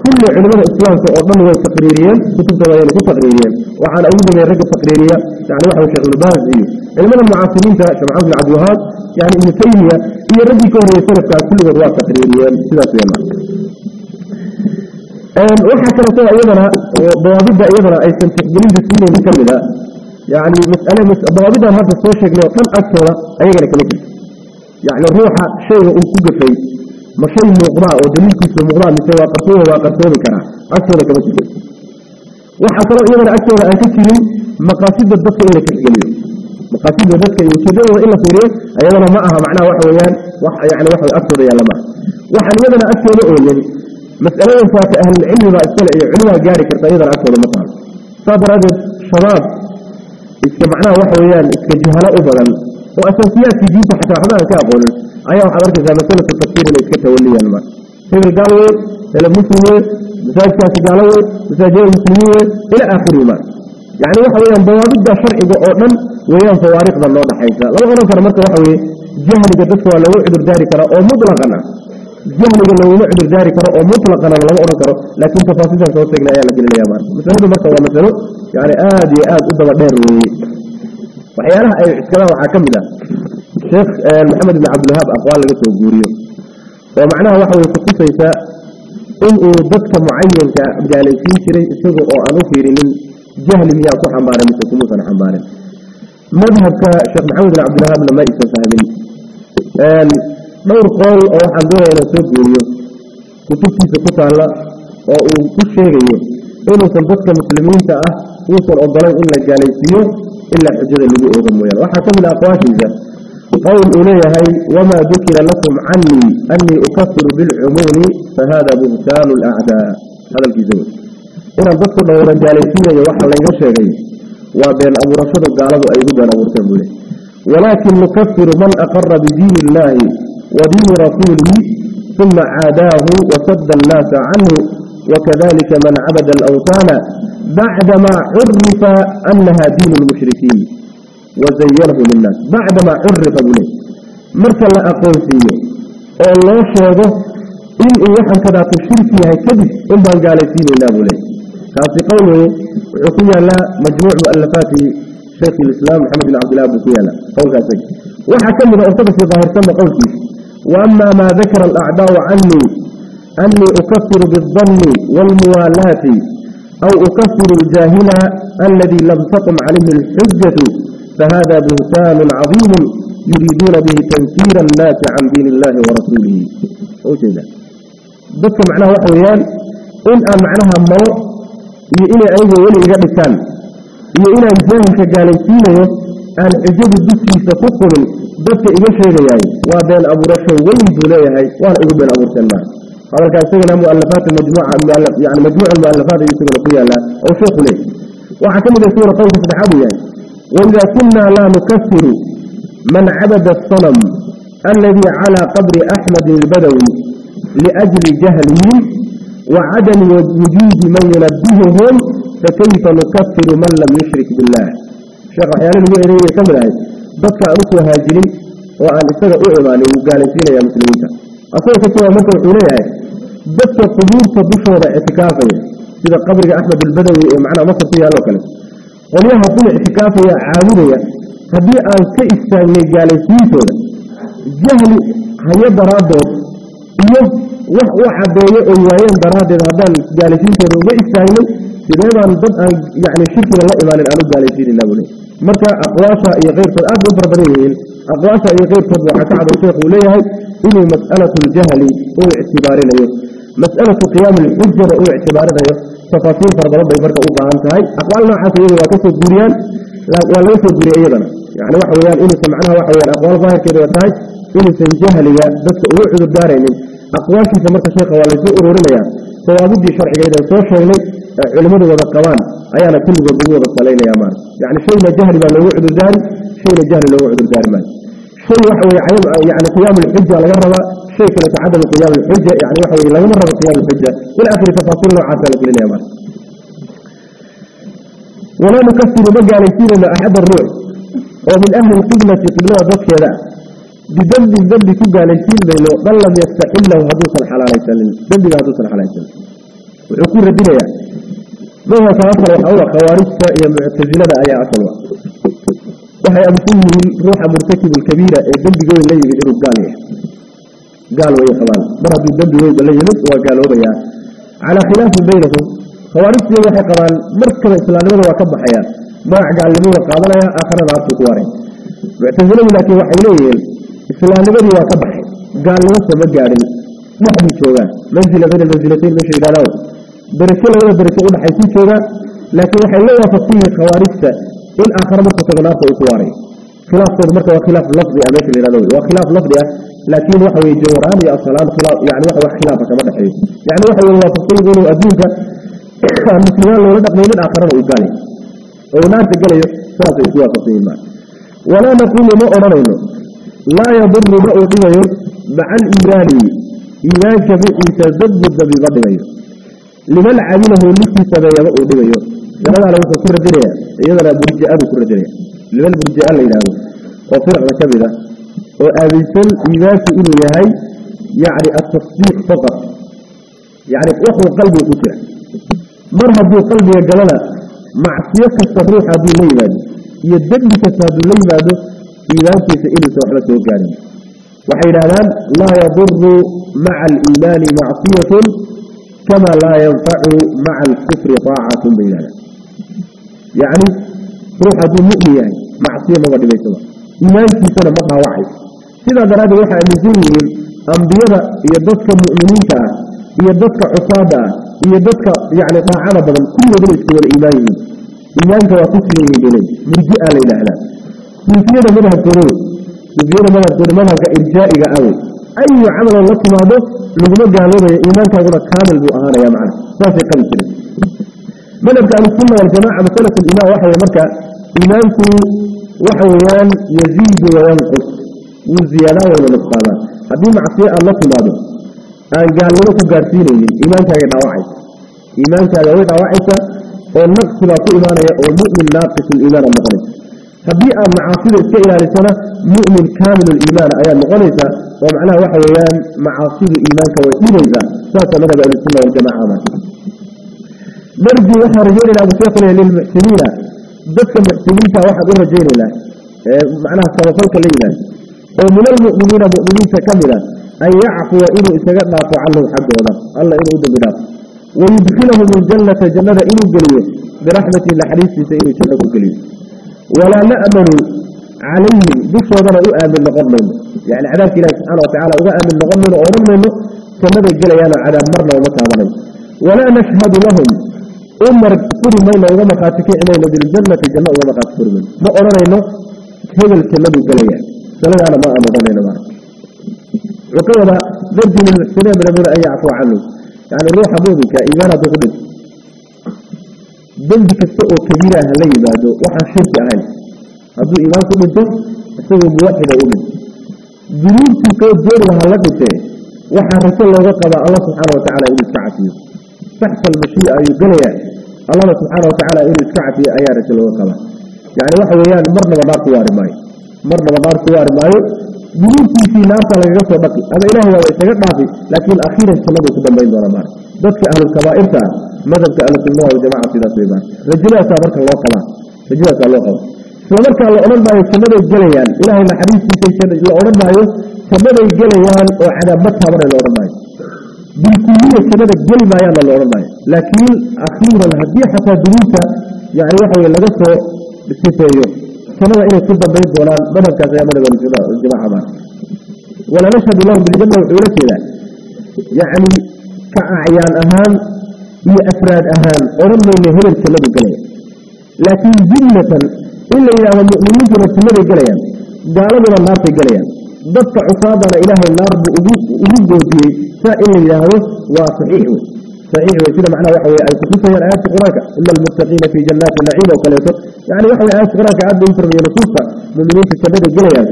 كل علماء الإسلام سأعظم هو التقريريا كتب تغيير لكم تقريريا وعلى أيضا من الرجل التقريرية يعني واحد شيء الباز إيه. علماء المعاصمين كما عزل عبدوهاد يعني إن تيمية. هي الرجل كون يسلف كان كل غرواء تقريريا سلاسة يا معك وحسن لسوا أيضنا ضوابط أيضنا أي سنتجلين بسنين مكملة يعني مسألة ضوابطها هذا الصوت شكله كم أكثر أيضنا كمكي يعني الروحة شيء أمسك فيه ما شيء مغراء ودليل كيسو مغراء مثل واقرصوه واقرصوه كنا أكثر كمكي وحصل أيضنا أكثر أن أنكسي مقاصد الضفة إلى كالجليل مقاصد الضفة إلى كالجليل وإلا فوريه أيضنا معها معناه وحويان وح يعني واحد أكثر يا لما. وحن يدنا أكثر أولين مسألة فات أهل العلم وأسئلة علم جاري كرت أيضا أكبر مثلا صبر هذا الشباب إسكمعنا وحويان إسكجهلاء أبدا وأساسيات في دين حتى هذا كابول أيام حضرتك زي مسألة التفسير اللي كتبه إسكتولي الماء سيد قالوا إلى المسلمين مساجد كاس قالوا مساجد المسلمين إلى آخر ما. يعني واحد ويان بواب الدا شرع قوة ويان فوارق ظلوا نحيسا لو غنوا فرمت وحوي جهل قدسوا وعد عبر كلا أو مطلقنا. جهلنا لو نعذر ذلك أو مطلقا لو أركره لكن تفاصيلها سوف تجنا يا لكن يا مار مثلا هذا مرة ومثلا يعني آدي آد قدام دير وحيالها أي كلام حاكم ده الشيخ آه، محمد بن عبد الوهاب أقوال لقيته جوريو ومعناها واحد يقول سيسا إن ضدك معين قال في شيء شيء أو أنا من جهل هي أكو مثل مثلكم مثلا حمار. مذهب كشيخ محمد بن عبد الوهاب لما يسمى فهمين دور قول أو حدو إلى سوبيريو كتبتي سكوت على أو كشيريو انو سنبتك مسلمين تا آه يوصل عبرين الا جاليسيو الا حجر اللي بيئو دموية راح اكمل اقواتي ذا قول الي هاي وما ذكر لكم عني أني أكثر بالعموم فهذا بمثال الأعداء. هذا الجزوج أنا بطل دورا جاليسيو يوحى لنغشيري وبين أبو رشد أبو أيضا ابو رشد ولكن نكفر من أقر بدين الله. ودين رسوله ثم عاداه وسد الناس عنه وكذلك من عبد الأوثان بعدما عرف أنها دين المشركين وزينه للناس. بعدما عرف بني. مركا لا أقول فيه الله شهده إن إيحا كذا تشركي كذب إن بان قال فيه الله بني في قوله عطية لا مجموع مؤلفات شيخ الإسلام محمد بن عبد الله أبو سيانا قول كاسك وحكم من أرتبط في ظاهر سمى قول فيه. وأما ما ذكر الأعداء عني أني أكفر بالظن والموالاة أو أكفر الجاهل الذي لم تقم عليه الحجة فهذا بهتان عظيم يريدون به تنكير الناس عن دين الله ورسوله. أو شيء بس معناه وحويان إن معناها مرء إلى أيضا ولي إجابة إلى إنسان كجالسين أن أجد بسي ستقم dadka iga sheegayaay waa been abuurasho weyn buu leeyahay waan ugu been abuurteen maa hadalka isagana mualafaat majmuuca mualaf yani majmuuca mualafaat isagana ku yaala oo sheekhu leey waxa kamid ah suura qowlka saddexaad uu yahay وإذا كنا لا نكفر من عبد الصنم الذي على قبر أحمد البدوي لأجل جهلهم وعدم وجود من ينبههم فكيف نكفر من لم يشرك بالله شيخ أحيانا يقول إليه كم رأيه كمل هاي بس أنسوا هاجرين وأن استغى أعماني وقالسين يا مسلمين أصلا كتوا مركب إليه بس قبور تبشر اعتكافية إذا قبر أحمد البدوي معنا مصر فيها لو كلام وليها طول اعتكافية عاملية هذه أن كإستاني قالسين تودا جهل هيا درادور إيه wax u cadeeyo oo waayeen daraadeed haddaan gaalaysiintooda uga istaagnin sideedaan dad aan yani shirkiga la imaanin aan u gaalaysiinina bule marka aqwaasha iyo keyrkood aad bay u fara badan yihiin aqwaasha iyo keyrkood waxaa ka caday sheekh uu leeyahay inuu mas'alatu ljahli uu ictibaarinayo mas'alatu qiyaami lxujana uu ictibaarinayo tafaasiil fara badan bay marka u baahan tahay aqwaal noocaas iyada waa kasoo guuriyaan waa laga soo guuriyay iyadana yani waxa weyaan inuusan macnaha waxa weyaan aqwaal daahirkeeda wa tahay inuusan jahliga dadka ugu cudur daaraynin أقواشي سمرت شيخ والسوء أرورنا صوابدي شرعية سوشي آه، علمود وضا قوان أيانا كل ذنبه وضا صلينا يا مان. يعني شيء جهل ما لو عدو ذاري شيء جهل لو وعد ذاري مان شيء وحوي آه، يعني قيام الحجة على جربة شيء كلا تعدم قيام الحجة يعني وحوي لو يمر قيام الحجة. والآخر تفاصيل نوعات لنا يا مان. ولا مكثل بقى على سيرنا أحد الروح ومن أهل القبلة قبلها ضفية ذا bidambin dambi ku gaalaysiin mayno man lam yastaxilahu haduusan xalaalaysanin dambiga haduusan xalaalaysanin wuxuu ku radinayaa madhabkan asal waxa u ah khawaarijta iyo muctasilada ayaa asal u ah waxay amsan yihiin ruuxa murtakibulkabiira ee dembiga weyn la yimid inuu gaal yahay gaal way qabaan mar hadduu dembi weynba la yimid waa gaaloobayaa calaa khilaafin baynahum khawaarijtii waxay qabaan markaba islaamnimada waa ka baxayaan magac gaalnimuuna qaadanaya aakharana hartuu ku waray muctasiladu laakiin waxay leeyihiin فلان بدي واقبح قال له ما جاري. ما حد يشوفه. منزل بين المنزلتين مش على راو بركله ولا بركله حيسين شوفه لكن حلوة فصيلة خوارجها إن آخر مرة تغلاه وقواري خلاف صور مرة وخلاف لفظي أمس اللي نلوي وخلاف لفظي لكن وحوي جوران يا سلام خلاف يعني وحوي خلافة كما تحيي يعني وحوي الله فصول يقولوا أزيزة المسلمان لو ردق من آخر مرة وقالي ونعم تقالي ثلاثة إخوة فصول ولا نقول ما أرانينه. لا يضر بأوضيه مع الإيمان. إيمان كبير تزد بغضبه. لمن عمله لكي سبايا بأوضيه لمن على وصف كرة دنيا يدرى برجاء بكرة جريا لمن برجاء لإله وفرع كبيرة وآبسل إيمان إنه يهي يعني التصديق فقط. يعني أخو قلبه كتير مرهب قلبه جلالة معصية الصروح هذه ليلة يدد لك كتاب ليلة كساد ليباد إيمانكيس إليس وحلا توقعني. وحينان لا يضر مع الإيمان معصية كما لا ينفع مع الكفر طاعة بيننا. يعني روح مؤمن يعني معصية ما قد بيتها إيمانكيس أنا مقع وحي. سيدا درادة وحا المسلمين أنبياء يددك مؤمنين يددك عصابة يددك يعني طاعة بدل كل ذلك هو الإيمان. إيمانك وتسليه بلي مرجئة لإله. لا سوفينا منها الفروع سوفينا منها الفروع منها كإرجائك أوي أي عمل لكم هذا لقنا قالوا إيمان أقول كامل بؤهانا يا معنى ما قلت لك كده. مذهب أهل السنة والجماعة مسألة الإيمان وحي إيمان إيمانك وحيان يزيد وينقص. والزيادة والنقصان هذه معصية الله هذا أن قالوا لكم قارسيني إيمانك يدعوعي إيمانك يدعوعي والنقص لا تؤمن والمؤمن ناقص الإيمان المغني هدي أن معاصيه كإلالتنا مؤمن كامل الإيمان أيام غنيسة واحد أيام معاصي الإيمان كوئيليسة ساسا مدى بأهل السنة والجماعة نرجو واحد رجينا أبو سيقنا للمحسنين دفت المحسنين كواحد رجينا له معناها سبقلك ليلا ومن المؤمنين مؤمنين كاملا أن يعفو إنه إستغدنا فعله حقنا الله إنه دمنا ويدخلهم الجنة جنة إنه قليه برحمة لحريسي سيئو شنك قليه ولا نأمن عليهم بفضل أؤمن نغمين يعني عذاب إله سبحانه وتعالى أؤمن نغمين وأرمين كماذا يجليانا على مرنا ومتعملين ولا نشهد لهم أمر كرمين وما خاتكي إلينا بالجنة الجنة وما خات كرمين ما أرمين هذا الكلام الجليان سلام على ما أمرنا معك وكذا ضد من السلام لمن أن يعفو عنه. يعني الروح إذا لا بغضب ذنب كسته كبيرة هلا يبادو وحن شرك أهل. هذا إيمان كبيرة أسوه موحدة أؤمن جنوب كسته جير وهلا كسته وحن رسول الله وقضى الله سبحانه وتعالى إلى الساعة تحصل مشيئة يقليا الله سبحانه وتعالى إلى الساعة أيا رسول الله وقضى يعني واحد ويان مرنا ما كوار ماي. مرنا ما كوار ماي. جنوب ذنوبتي في ناس على جسد بقي هذا إله هو يتجمع بعضي لكن أخيرا سلمه سبا بين ورمان بس أهل الكبائر تعالى. Yani madhabka ahlusunna waljamaca sidaas wey maara rajadaasaa marka loo qabaa rajadaasaa loo qaba. Isla markaa la odhan maayo jannaday gelayaan. Ilaahay naxariistiisa la odhan maayo jannaday gelayaan oo cadaab ma taabana la odhan maayo. Bilkuliya jannada geli maayaanna la odhan maayo. Laakiin akhiiran haddii xataa dunuubta yani waxa weye laga soo sifeeyo jannada inay ku dambayn doonaan madhabkaas ayaa madhab ahlusunna maara wala nashhadu lahum biljanna wuxuu ula jeedaa. Yacni ka acyaan ahaan هي أفراد أهان أرمي إنه هلم سمد الجلية لكن جملة إلا إذا هم مؤمنين في سمد الجلية قالوا النار في الجلية دفع عصابنا إله النار بأجوبه فيه سائل إله وصحيحه صحيح وكذا معناه وحوي أي خصوصا هي الآيات قرانك إلا المتقين في جنات النعيم وكليته يعني وحوي آيات قرانك عبد ينفر من خصوصا مؤمنين في سمد الجلية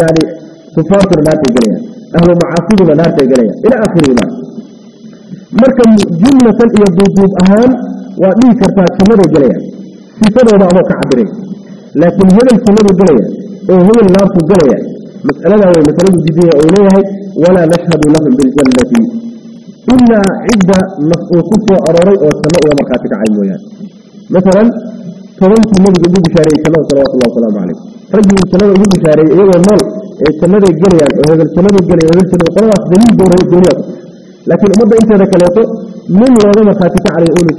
يعني كفار في النار في الجلية أهل معاصيهم النار في الجلية إلى آخره marka jumlatan iyo duuduub ahaan waa dhihi kartaa jannaday gelayaan sifadooda adoo ka cabiray laakiin hebel jannadu gelaya oo hebel naartu gelaya mas'aladaa way masaladu diidaya uu leeyahay walaa nashhadu lahum biljannati ilaa cidda nas uu ku arooray oo janno uga markhaati kacay mooyaane. Masalan tobankii nabiga ugu bishaareeyey jannada salawatullahi wasalaamu calayh raggii uu jannada ugu bishaareeyey iyagoo nool ee jannaday gelayaan oo hebel jannadu gelaya hebel jannadu qoladaas daliil doonaya لكن أمضى أنت ذكرته من لغة مرخاتك عليه أولك